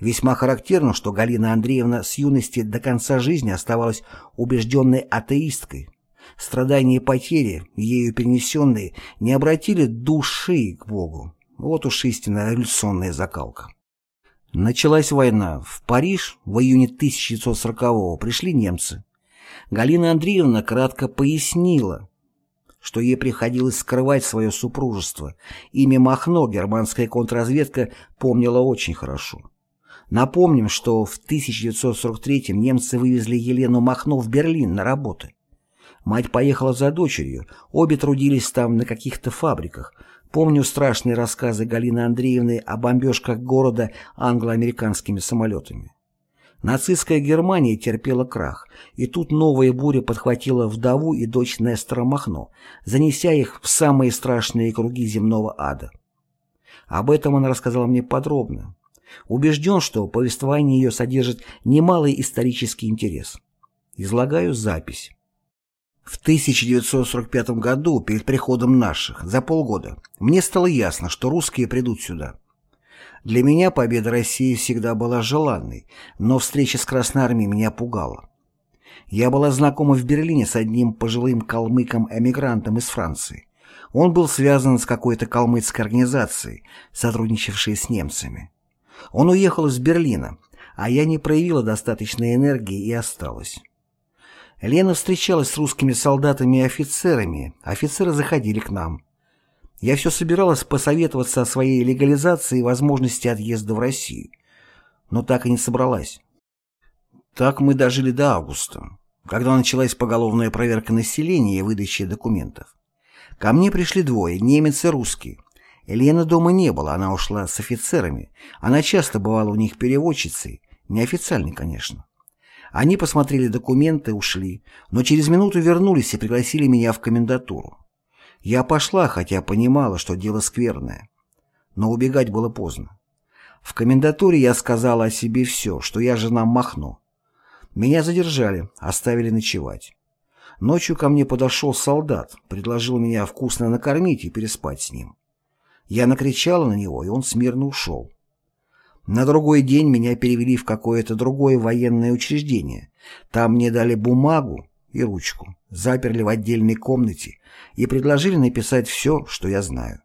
Весьма характерно, что Галина Андреевна с юности до конца жизни оставалась убежденной атеисткой. Страдания и потери, ею перенесенные, не обратили души к Богу. Вот уж истинная революционная закалка. Началась война. В Париж в июне 1940-го пришли немцы. Галина Андреевна кратко пояснила, что ей приходилось скрывать свое супружество. Имя Махно германская контрразведка помнила очень хорошо. Напомним, что в 1943-м немцы вывезли Елену Махно в Берлин на работы. Мать поехала за дочерью, обе трудились там на каких-то фабриках, Помню страшные рассказы Галины Андреевны о бомбежках города англо-американскими самолетами. Нацистская Германия терпела крах, и тут новая буря подхватила вдову и дочь Нестора Махно, занеся их в самые страшные круги земного ада. Об этом она рассказала мне подробно. Убежден, что повествование ее содержит немалый исторический интерес. Излагаю запись. В 1945 году, перед приходом наших, за полгода, мне стало ясно, что русские придут сюда. Для меня победа России всегда была желанной, но встреча с Красной Армией меня пугала. Я была знакома в Берлине с одним пожилым калмыком-эмигрантом из Франции. Он был связан с какой-то калмыцкой организацией, сотрудничавшей с немцами. Он уехал из Берлина, а я не проявила достаточной энергии и осталась. Лена встречалась с русскими солдатами и офицерами, офицеры заходили к нам. Я все собиралась посоветоваться о своей легализации и возможности отъезда в Россию, но так и не собралась. Так мы дожили до августа, когда началась поголовная проверка населения и выдача документов. Ко мне пришли двое, немец и русский. Елены дома не было, она ушла с офицерами. Она часто бывала у них переводчицей, неофициальной, конечно. Они посмотрели документы, ушли, но через минуту вернулись и пригласили меня в комендатуру. Я пошла, хотя понимала, что дело скверное. Но убегать было поздно. В комендатуре я сказала о себе все, что я жена Махно. Меня задержали, оставили ночевать. Ночью ко мне подошел солдат, предложил меня вкусно накормить и переспать с ним. Я накричала на него, и он смирно ушел. На другой день меня перевели в какое-то другое военное учреждение. Там мне дали бумагу и ручку, заперли в отдельной комнате и предложили написать все, что я знаю.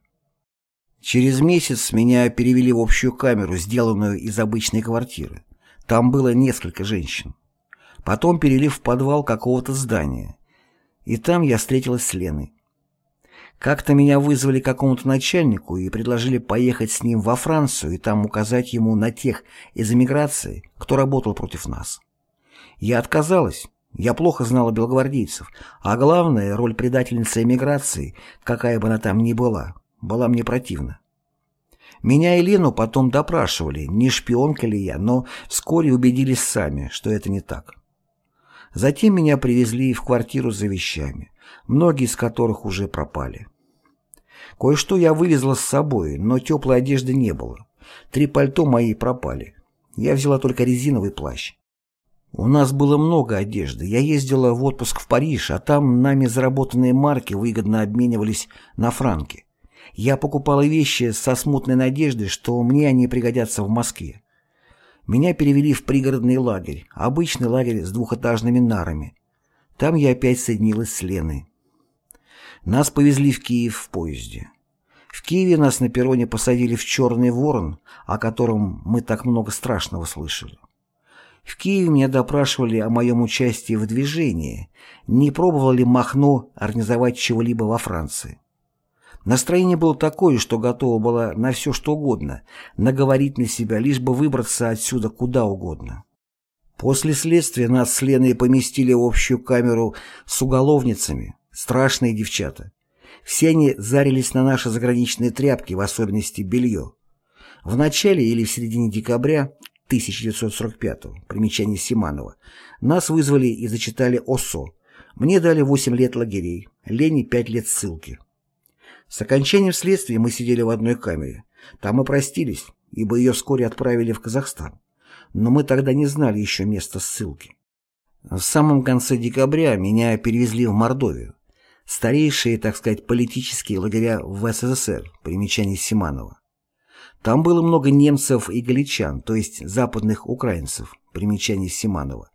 Через месяц меня перевели в общую камеру, сделанную из обычной квартиры. Там было несколько женщин. Потом перевели в подвал какого-то здания. И там я встретилась с Леной. Как-то меня вызвали к какому-то начальнику и предложили поехать с ним во Францию и там указать ему на тех из эмиграции, кто работал против нас. Я отказалась. Я плохо знала белогвардейцев, а главное, роль предательницы эмиграции, какая бы она там ни была, была мне противна. Меня и Лену потом допрашивали, не шпионка ли я, но вскоре убедились сами, что это не так. Затем меня привезли в квартиру за вещами многие из которых уже пропали. Кое-что я вывезла с собой, но теплой одежды не было. Три пальто мои пропали. Я взяла только резиновый плащ. У нас было много одежды. Я ездила в отпуск в Париж, а там нами заработанные марки выгодно обменивались на франки. Я покупала вещи со смутной надеждой, что мне они пригодятся в Москве. Меня перевели в пригородный лагерь, обычный лагерь с двухэтажными нарами. Там я опять соединилась с Леной. Нас повезли в Киев в поезде. В Киеве нас на перроне посадили в «Черный ворон», о котором мы так много страшного слышали. В Киеве меня допрашивали о моем участии в движении, не пробовал ли Махно организовать чего-либо во Франции. Настроение было такое, что готово было на все что угодно, наговорить на себя, лишь бы выбраться отсюда куда угодно. После следствия нас с Леной поместили в общую камеру с уголовницами, Страшные девчата. Все они зарились на наши заграничные тряпки, в особенности белье. В начале или в середине декабря 1945 примечание Симанова, нас вызвали и зачитали ОСО. Мне дали 8 лет лагерей, Лене 5 лет ссылки. С окончанием следствия мы сидели в одной камере. Там мы простились, ибо ее вскоре отправили в Казахстан. Но мы тогда не знали еще места ссылки. В самом конце декабря меня перевезли в Мордовию старейшие, так сказать, политические лагеря в СССР, примечание Симанова. Там было много немцев и галичан, то есть западных украинцев, примечание Симанова.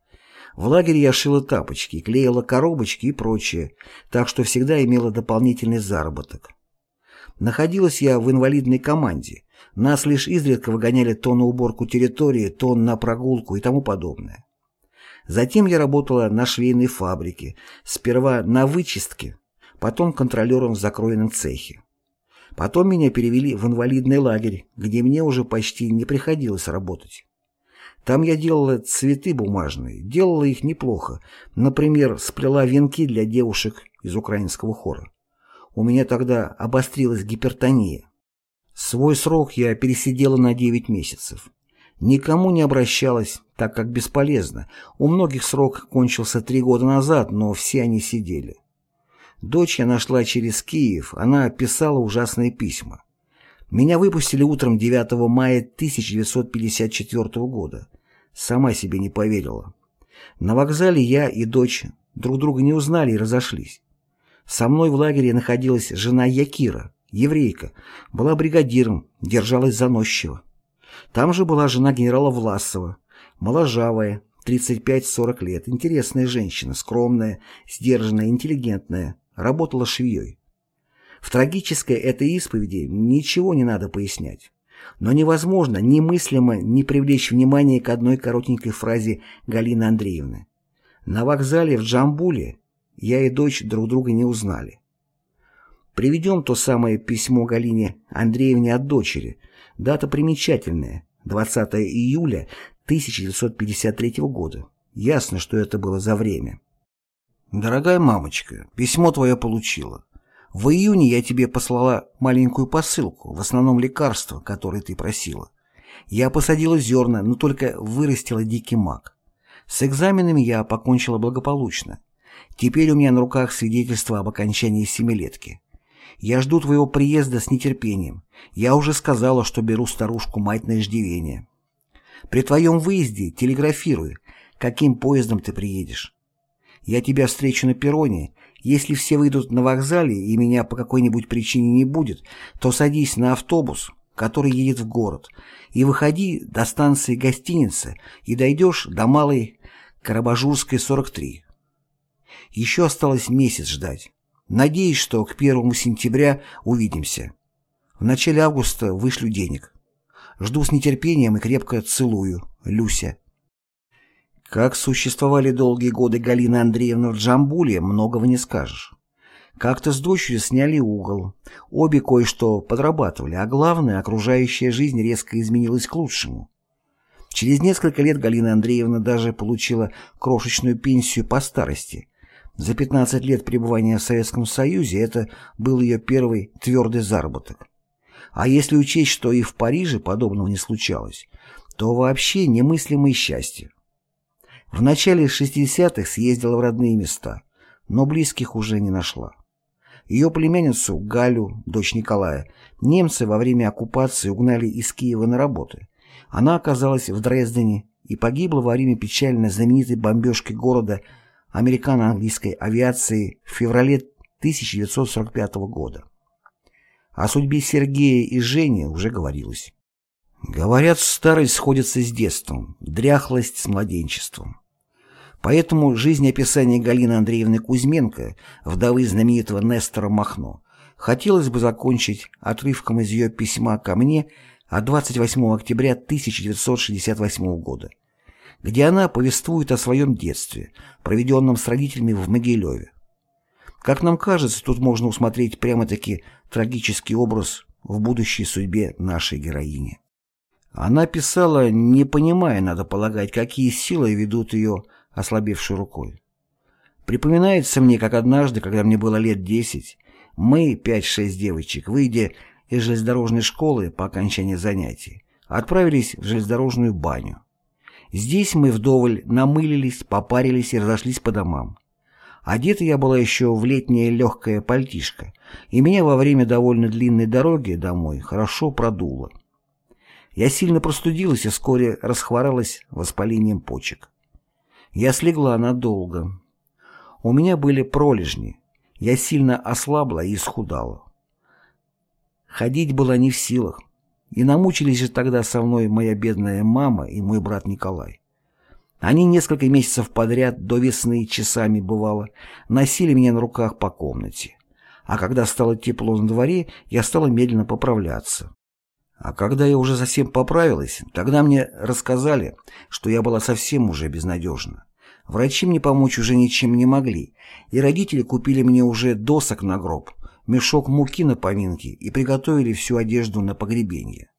В лагере я шила тапочки, клеила коробочки и прочее, так что всегда имела дополнительный заработок. Находилась я в инвалидной команде. Нас лишь изредка выгоняли то на уборку территории, то на прогулку и тому подобное. Затем я работала на швейной фабрике, сперва на вычистке, потом контролером в закроенном цехе. Потом меня перевели в инвалидный лагерь, где мне уже почти не приходилось работать. Там я делала цветы бумажные, делала их неплохо. Например, сплела венки для девушек из украинского хора. У меня тогда обострилась гипертония. Свой срок я пересидела на 9 месяцев. Никому не обращалась, так как бесполезно. У многих срок кончился три года назад, но все они сидели. Дочь я нашла через Киев, она писала ужасные письма. Меня выпустили утром 9 мая 1954 года. Сама себе не поверила. На вокзале я и дочь друг друга не узнали и разошлись. Со мной в лагере находилась жена Якира, еврейка, была бригадиром, держалась заносчиво. Там же была жена генерала Власова, моложавая, 35-40 лет, интересная женщина, скромная, сдержанная, интеллигентная, работала швеей. В трагической этой исповеди ничего не надо пояснять. Но невозможно, немыслимо не привлечь внимание к одной коротенькой фразе Галины Андреевны. На вокзале в Джамбуле я и дочь друг друга не узнали. Приведем то самое письмо Галине Андреевне от дочери. Дата примечательная, 20 июля 1953 года. Ясно, что это было за время. Дорогая мамочка, письмо твое получила. В июне я тебе послала маленькую посылку, в основном лекарства, которые ты просила. Я посадила зерна, но только вырастила дикий мак. С экзаменами я покончила благополучно. Теперь у меня на руках свидетельство об окончании семилетки. Я жду твоего приезда с нетерпением. Я уже сказала, что беру старушку-мать на иждивение. При твоем выезде телеграфируй, каким поездом ты приедешь. Я тебя встречу на перроне. Если все выйдут на вокзале и меня по какой-нибудь причине не будет, то садись на автобус, который едет в город, и выходи до станции гостиницы и дойдешь до Малой Карабажурской, 43. Еще осталось месяц ждать. Надеюсь, что к первому сентября увидимся. В начале августа вышлю денег. Жду с нетерпением и крепко целую. Люся. Как существовали долгие годы Галина Андреевна в Джамбуле, многого не скажешь. Как-то с дочерью сняли угол. Обе кое-что подрабатывали, а главное, окружающая жизнь резко изменилась к лучшему. Через несколько лет Галина Андреевна даже получила крошечную пенсию по старости. За 15 лет пребывания в Советском Союзе это был ее первый твердый заработок. А если учесть, что и в Париже подобного не случалось, то вообще немыслимое счастье. В начале 60-х съездила в родные места, но близких уже не нашла. Ее племянницу, Галю, дочь Николая, немцы во время оккупации угнали из Киева на работы. Она оказалась в Дрездене и погибла во время печально знаменитой бомбежки города американо-английской авиации в феврале 1945 года. О судьбе Сергея и Жени уже говорилось. Говорят, старость сходится с детством, дряхлость с младенчеством. Поэтому жизнеописание Галины Андреевны Кузьменко, вдовы знаменитого Нестора Махно, хотелось бы закончить отрывком из ее письма ко мне от 28 октября 1968 года, где она повествует о своем детстве, проведенном с родителями в Могилеве. Как нам кажется, тут можно усмотреть прямо-таки трагический образ в будущей судьбе нашей героини. Она писала, не понимая, надо полагать, какие силы ведут ее ослабевшей рукой. Припоминается мне, как однажды, когда мне было лет десять, мы, пять-шесть девочек, выйдя из железнодорожной школы по окончании занятий, отправились в железнодорожную баню. Здесь мы вдоволь намылились, попарились и разошлись по домам. Одета я была еще в летнее легкое пальтишко, и меня во время довольно длинной дороги домой хорошо продуло. Я сильно простудилась и вскоре расхворалась воспалением почек. Я слегла надолго. У меня были пролежни. Я сильно ослабла и исхудала. Ходить была не в силах. И намучились же тогда со мной моя бедная мама и мой брат Николай. Они несколько месяцев подряд, до весны часами бывало, носили меня на руках по комнате. А когда стало тепло на дворе, я стала медленно поправляться. А когда я уже совсем поправилась, тогда мне рассказали, что я была совсем уже безнадежна. Врачи мне помочь уже ничем не могли, и родители купили мне уже досок на гроб, мешок муки на поминки и приготовили всю одежду на погребение.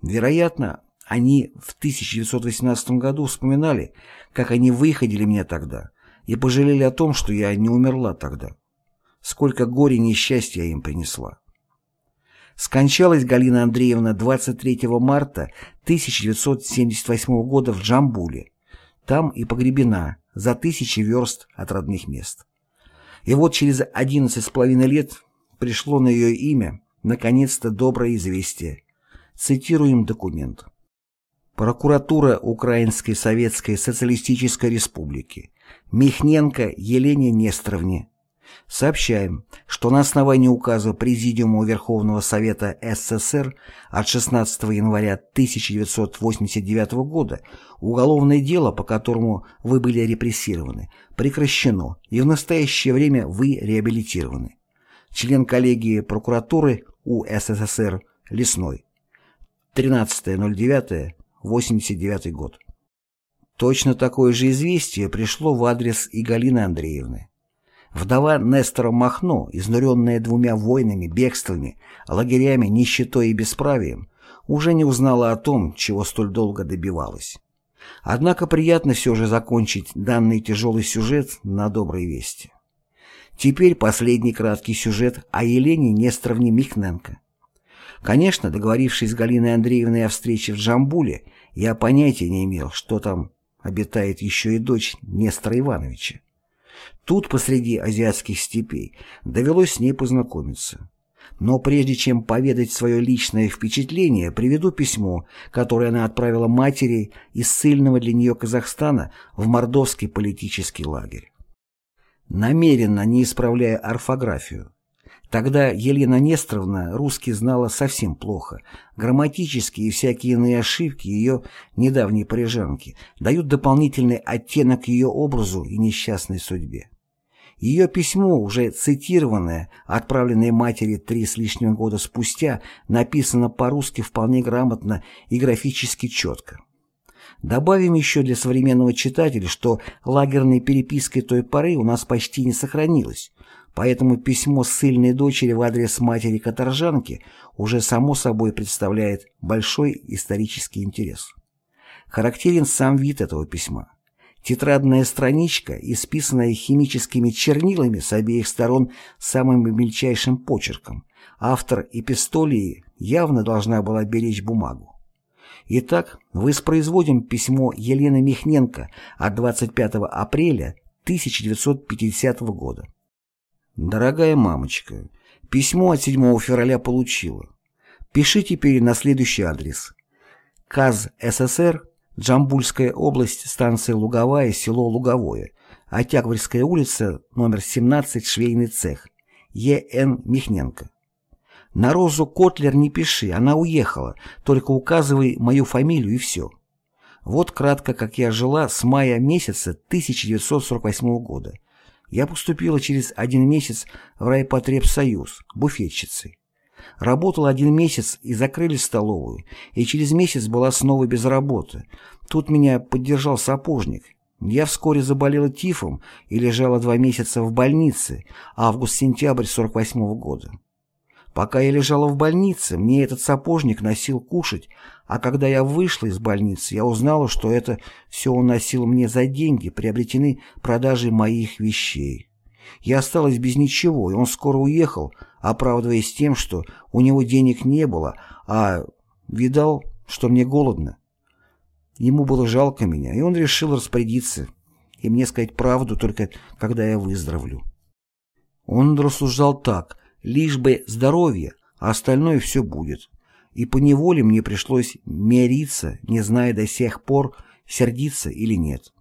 Вероятно, они в 1918 году вспоминали, как они выходили меня тогда, и пожалели о том, что я не умерла тогда. Сколько горя и несчастья я им принесла. Скончалась Галина Андреевна 23 марта 1978 года в Джамбуле. Там и погребена, за тысячи верст от родных мест. И вот через 11 с половиной лет пришло на ее имя, наконец-то, доброе известие. Цитируем документ. Прокуратура Украинской Советской Социалистической Республики. Михненко Елене Несторовне. Сообщаем, что на основании указа Президиума Верховного Совета СССР от 16 января 1989 года уголовное дело, по которому вы были репрессированы, прекращено и в настоящее время вы реабилитированы. Член коллегии прокуратуры УССР Лесной. 13.09. 89 год. Точно такое же известие пришло в адрес и Галины Андреевны. Вдова Нестора Махно, изнуренная двумя войнами, бегствами, лагерями, нищетой и бесправием, уже не узнала о том, чего столь долго добивалась. Однако приятно все же закончить данный тяжелый сюжет на доброй вести. Теперь последний краткий сюжет о Елене Нестровне Михненко. Конечно, договорившись с Галиной Андреевной о встрече в Джамбуле, я понятия не имел, что там обитает еще и дочь Нестора Ивановича. Тут, посреди азиатских степей, довелось с ней познакомиться. Но прежде чем поведать свое личное впечатление, приведу письмо, которое она отправила матери из ссыльного для нее Казахстана в мордовский политический лагерь. Намеренно не исправляя орфографию. Тогда Елена Нестровна русский знала совсем плохо. Грамматические и всякие иные ошибки ее недавней парижанки дают дополнительный оттенок ее образу и несчастной судьбе. Ее письмо, уже цитированное, отправленное матери три с лишним года спустя, написано по-русски вполне грамотно и графически четко. Добавим еще для современного читателя, что лагерной перепиской той поры у нас почти не сохранилось, поэтому письмо ссыльной дочери в адрес матери каторжанки уже само собой представляет большой исторический интерес. Характерен сам вид этого письма. Тетрадная страничка, исписанная химическими чернилами с обеих сторон самым мельчайшим почерком. Автор эпистолии явно должна была беречь бумагу. Итак, воспроизводим письмо Елены Михненко от 25 апреля 1950 года. «Дорогая мамочка, письмо от 7 февраля получила. Пиши теперь на следующий адрес. КАЗ СССР, Джамбульская область, станция Луговая, село Луговое, Октябрьская улица, номер 17, швейный цех, Е.Н. Михненко. На Розу Котлер не пиши, она уехала, только указывай мою фамилию и все. Вот кратко, как я жила с мая месяца 1948 года. Я поступила через один месяц в райпотребсоюз, буфетчицей. Работала один месяц и закрыли столовую, и через месяц была снова без работы. Тут меня поддержал сапожник. Я вскоре заболела тифом и лежала два месяца в больнице, август-сентябрь 48 -го года. Пока я лежала в больнице, мне этот сапожник носил кушать, а когда я вышла из больницы, я узнала, что это все он носил мне за деньги, приобретены продажей моих вещей. Я осталась без ничего, и он скоро уехал, оправдываясь тем, что у него денег не было, а видал, что мне голодно. Ему было жалко меня, и он решил распорядиться и мне сказать правду только когда я выздоровлю. Он рассуждал так, лишь бы здоровье, а остальное все будет. И поневоле мне пришлось мириться, не зная до сих пор, сердиться или нет.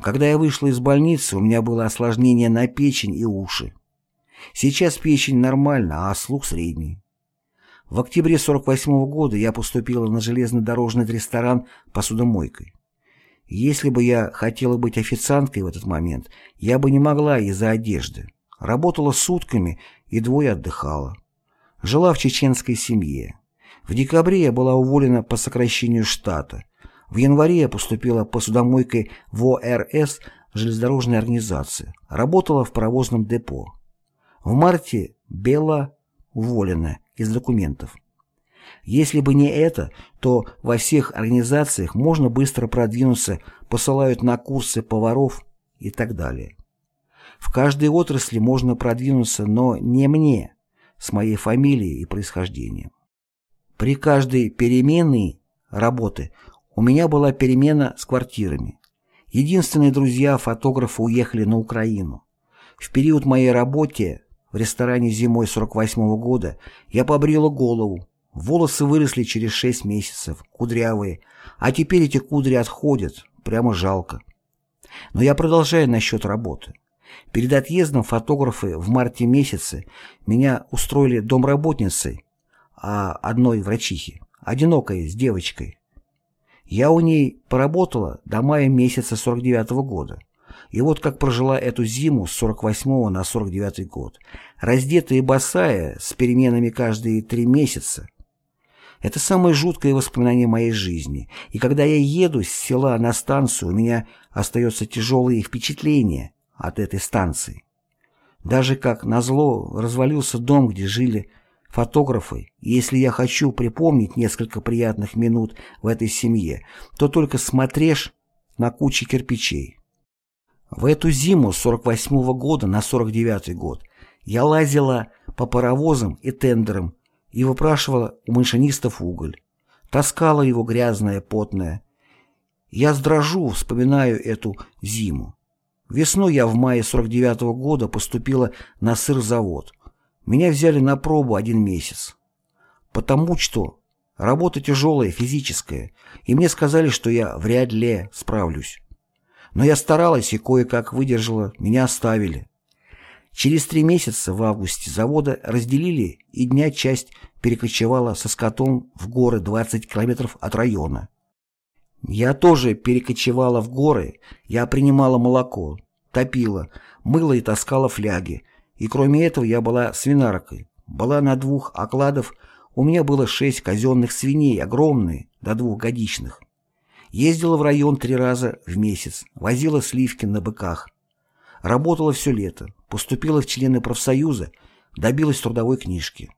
Когда я вышла из больницы, у меня было осложнение на печень и уши. Сейчас печень нормальна, а слух средний. В октябре 48 -го года я поступила на железнодорожный ресторан посудомойкой. Если бы я хотела быть официанткой в этот момент, я бы не могла из-за одежды. Работала сутками и двое отдыхала. Жила в чеченской семье. В декабре я была уволена по сокращению штата. В январе я поступила посудомойкой в ОРС железнодорожной организации. Работала в паровозном депо. В марте Белла уволена из документов. Если бы не это, то во всех организациях можно быстро продвинуться, посылают на курсы поваров и так далее. В каждой отрасли можно продвинуться, но не мне, с моей фамилией и происхождением. При каждой переменной работы у меня была перемена с квартирами. Единственные друзья фотографа уехали на Украину. В период моей работы в ресторане зимой 48 -го года я побрила голову. Волосы выросли через 6 месяцев, кудрявые, а теперь эти кудри отходят, прямо жалко. Но я продолжаю насчет работы. Перед отъездом фотографы в марте месяце меня устроили домработницей, а одной врачихи, одинокой, с девочкой. Я у ней поработала до мая месяца 49 -го года. И вот как прожила эту зиму с 48 на 49 год, раздетая и босая, с переменами каждые три месяца. Это самое жуткое воспоминание моей жизни, и когда я еду с села на станцию, у меня остается тяжелое впечатление, от этой станции. Даже как назло развалился дом, где жили фотографы, если я хочу припомнить несколько приятных минут в этой семье, то только смотришь на кучи кирпичей. В эту зиму с 48 -го года на 49 год я лазила по паровозам и тендерам и выпрашивала у машинистов уголь. Таскала его грязная, потная. Я сдрожу, вспоминаю эту зиму. Весной я в мае 49 -го года поступила на сырзавод. Меня взяли на пробу один месяц. Потому что работа тяжелая, физическая, и мне сказали, что я вряд ли справлюсь. Но я старалась и кое-как выдержала, меня оставили. Через три месяца в августе завода разделили, и дня часть перекочевала со скотом в горы 20 километров от района. Я тоже перекочевала в горы, я принимала молоко, топила, мыла и таскала фляги, и кроме этого я была свинаркой, была на двух окладов, у меня было шесть казенных свиней, огромные, до двух годичных. Ездила в район три раза в месяц, возила сливки на быках. Работала все лето, поступила в члены профсоюза, добилась трудовой книжки.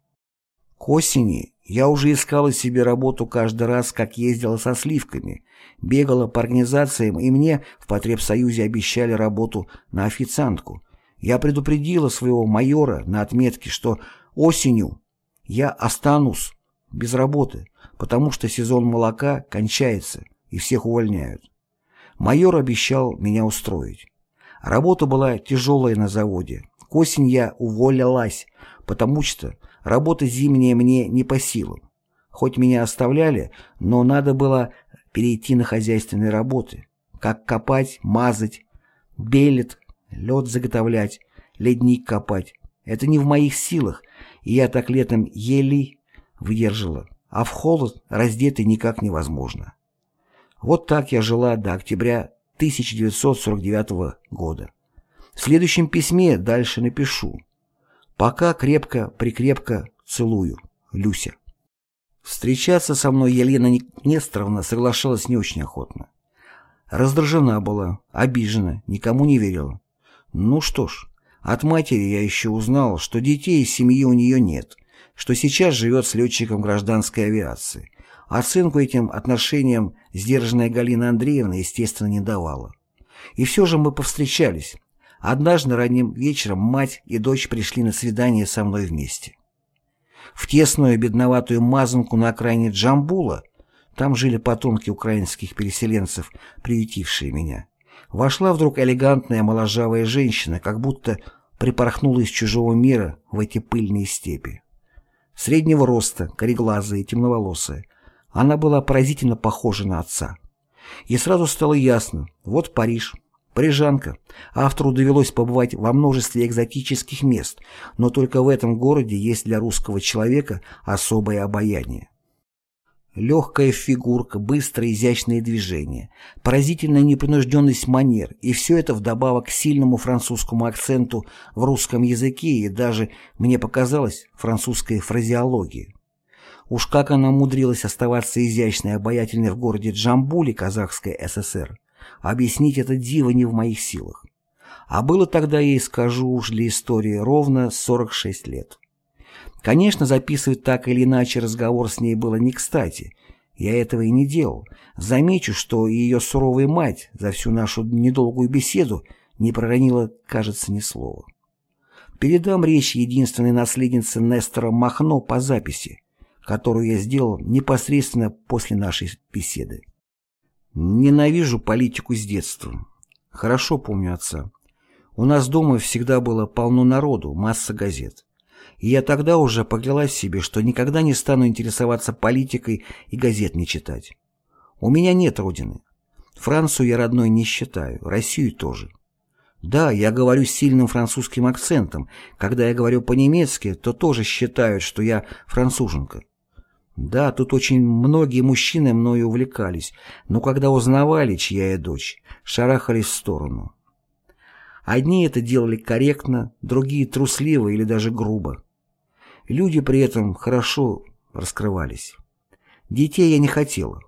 К осени я уже искала себе работу каждый раз, как ездила со сливками, бегала по организациям, и мне в потребсоюзе обещали работу на официантку. Я предупредила своего майора на отметке, что осенью я останусь без работы, потому что сезон молока кончается и всех увольняют. Майор обещал меня устроить. Работа была тяжелая на заводе. К осени я уволилась, потому что работа зимняя мне не по силам. Хоть меня оставляли, но надо было перейти на хозяйственные работы. Как копать, мазать, белет, лед заготовлять, ледник копать. Это не в моих силах, и я так летом еле выдержала, а в холод раздетый никак невозможно. Вот так я жила до октября 1949 года. В следующем письме дальше напишу. Пока крепко-прикрепко целую. Люся. Встречаться со мной Елена Несторовна соглашалась не очень охотно. Раздражена была, обижена, никому не верила. Ну что ж, от матери я еще узнал, что детей из семьи у нее нет, что сейчас живет с летчиком гражданской авиации, Оценку этим отношениям сдержанная Галина Андреевна, естественно, не давала. И все же мы повстречались. Однажды ранним вечером мать и дочь пришли на свидание со мной вместе. В тесную бедноватую мазанку на окраине Джамбула, там жили потомки украинских переселенцев, приютившие меня, вошла вдруг элегантная моложавая женщина, как будто припорхнула из чужого мира в эти пыльные степи. Среднего роста, кореглазая и темноволосая, она была поразительно похожа на отца. И сразу стало ясно, вот Париж, парижанка. Автору довелось побывать во множестве экзотических мест, но только в этом городе есть для русского человека особое обаяние. Легкая фигурка, быстрые изящные движения, поразительная непринужденность манер, и все это вдобавок к сильному французскому акценту в русском языке и даже, мне показалось, французской фразеологии. Уж как она умудрилась оставаться изящной и обаятельной в городе Джамбуле Казахской ССР, объяснить это диво не в моих силах. А было тогда ей, скажу уж для истории, ровно 46 лет. Конечно, записывать так или иначе разговор с ней было не кстати. Я этого и не делал. Замечу, что ее суровая мать за всю нашу недолгую беседу не проронила, кажется, ни слова. Передам речь единственной наследницы Нестора Махно по записи, которую я сделал непосредственно после нашей беседы. Ненавижу политику с детства. Хорошо помню отца. У нас дома всегда было полно народу, масса газет. И я тогда уже поклялась себе, что никогда не стану интересоваться политикой и газет не читать. У меня нет родины. Францию я родной не считаю, Россию тоже. Да, я говорю с сильным французским акцентом. Когда я говорю по-немецки, то тоже считают, что я француженка. Да, тут очень многие мужчины мною увлекались, но когда узнавали, чья я дочь, шарахались в сторону. Одни это делали корректно, другие трусливо или даже грубо. Люди при этом хорошо раскрывались. Детей я не хотела,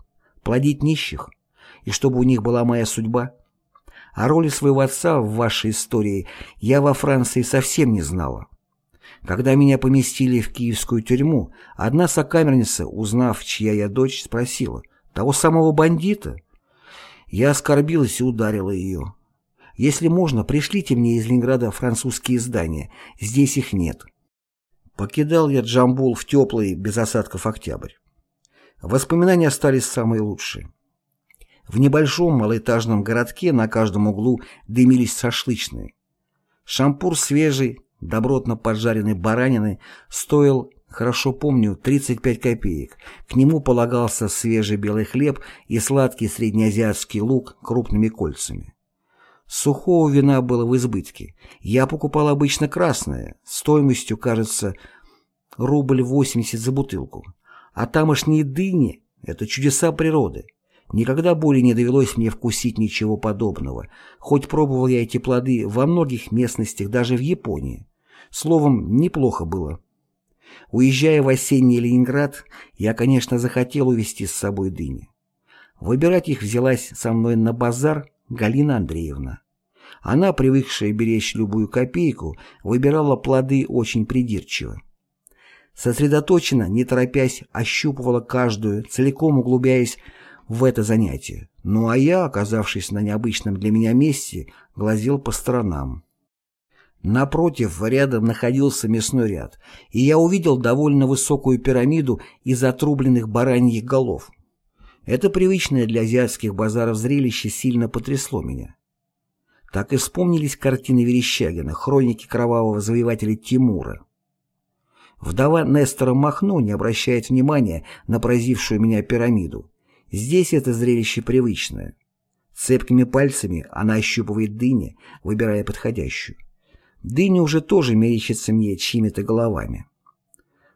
плодить нищих, и чтобы у них была моя судьба. О роли своего отца в вашей истории я во Франции совсем не знала. Когда меня поместили в киевскую тюрьму, одна сокамерница, узнав, чья я дочь, спросила, «Того самого бандита?» Я оскорбилась и ударила ее. Если можно, пришлите мне из Ленинграда французские издания. Здесь их нет. Покидал я Джамбул в теплый, без осадков октябрь. Воспоминания остались самые лучшие. В небольшом малоэтажном городке на каждом углу дымились шашлычные. Шампур свежий, добротно поджаренной баранины стоил, хорошо помню, 35 копеек. К нему полагался свежий белый хлеб и сладкий среднеазиатский лук крупными кольцами. Сухого вина было в избытке. Я покупал обычно красное, стоимостью, кажется, рубль 80 за бутылку. А тамошние дыни — это чудеса природы. Никогда более не довелось мне вкусить ничего подобного, хоть пробовал я эти плоды во многих местностях, даже в Японии. Словом, неплохо было. Уезжая в осенний Ленинград, я, конечно, захотел увезти с собой дыни. Выбирать их взялась со мной на базар Галина Андреевна. Она, привыкшая беречь любую копейку, выбирала плоды очень придирчиво. Сосредоточенно, не торопясь, ощупывала каждую, целиком углубляясь в это занятие. Ну а я, оказавшись на необычном для меня месте, глазел по сторонам. Напротив, рядом находился мясной ряд, и я увидел довольно высокую пирамиду из отрубленных бараньих голов. Это привычное для азиатских базаров зрелище сильно потрясло меня. Так и вспомнились картины Верещагина, хроники кровавого завоевателя Тимура. Вдова Нестора Махно не обращает внимания на поразившую меня пирамиду. Здесь это зрелище привычное. Цепкими пальцами она ощупывает дыни, выбирая подходящую. Дыня уже тоже мерещится мне чьими-то головами.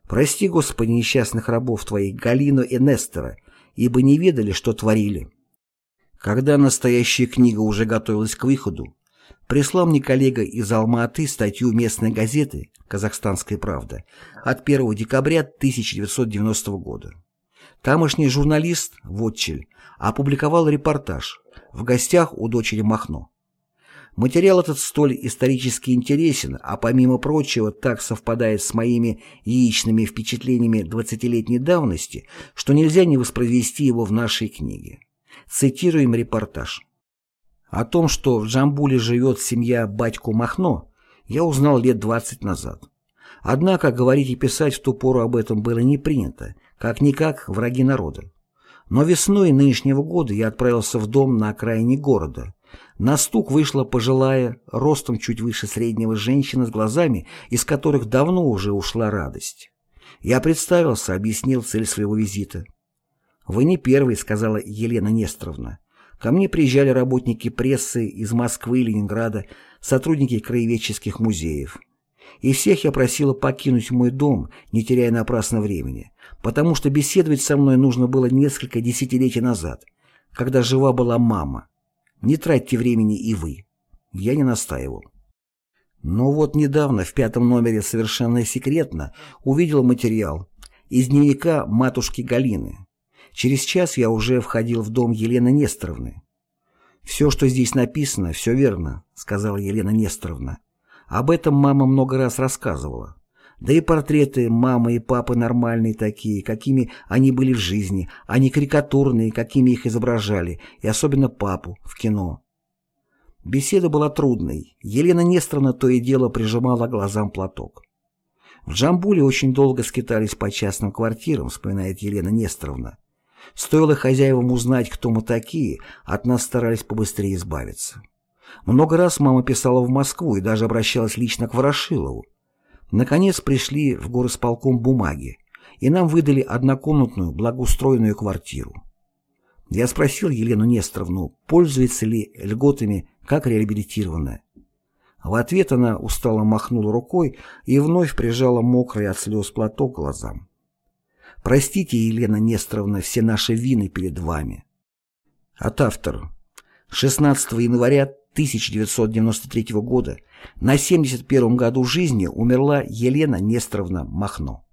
Прости, Господи, несчастных рабов твоих, Галину и Нестора, ибо не ведали, что творили. Когда настоящая книга уже готовилась к выходу, прислал мне коллега из Алма-Аты статью местной газеты «Казахстанская правда» от 1 декабря 1990 года. Тамошний журналист Вотчель опубликовал репортаж «В гостях у дочери Махно». Материал этот столь исторически интересен, а помимо прочего так совпадает с моими яичными впечатлениями двадцатилетней давности, что нельзя не воспроизвести его в нашей книге. Цитируем репортаж. О том, что в Джамбуле живет семья батьку Махно, я узнал лет 20 назад. Однако говорить и писать в ту пору об этом было не принято, как-никак враги народа. Но весной нынешнего года я отправился в дом на окраине города, на стук вышла пожилая, ростом чуть выше среднего женщина с глазами, из которых давно уже ушла радость. Я представился, объяснил цель своего визита. «Вы не первый», — сказала Елена Несторовна. «Ко мне приезжали работники прессы из Москвы и Ленинграда, сотрудники краеведческих музеев. И всех я просила покинуть мой дом, не теряя напрасно времени, потому что беседовать со мной нужно было несколько десятилетий назад, когда жива была мама. Не тратьте времени и вы. Я не настаивал. Но вот недавно в пятом номере совершенно секретно увидел материал из дневника матушки Галины. Через час я уже входил в дом Елены Несторовны. «Все, что здесь написано, все верно», — сказала Елена Несторовна. Об этом мама много раз рассказывала. Да и портреты мамы и папы нормальные такие, какими они были в жизни, а не карикатурные, какими их изображали, и особенно папу в кино. Беседа была трудной. Елена Нестровна то и дело прижимала глазам платок. В Джамбуле очень долго скитались по частным квартирам, вспоминает Елена Нестровна. Стоило хозяевам узнать, кто мы такие, от нас старались побыстрее избавиться. Много раз мама писала в Москву и даже обращалась лично к Ворошилову. Наконец пришли в горосполком бумаги, и нам выдали однокомнатную благоустроенную квартиру. Я спросил Елену Несторовну, пользуется ли льготами как реабилитированная. В ответ она устало махнула рукой и вновь прижала мокрый от слез платок глазам. «Простите, Елена Несторовна, все наши вины перед вами». От автора. 16 января 1993 года на 71 году жизни умерла Елена Нестровна Махно.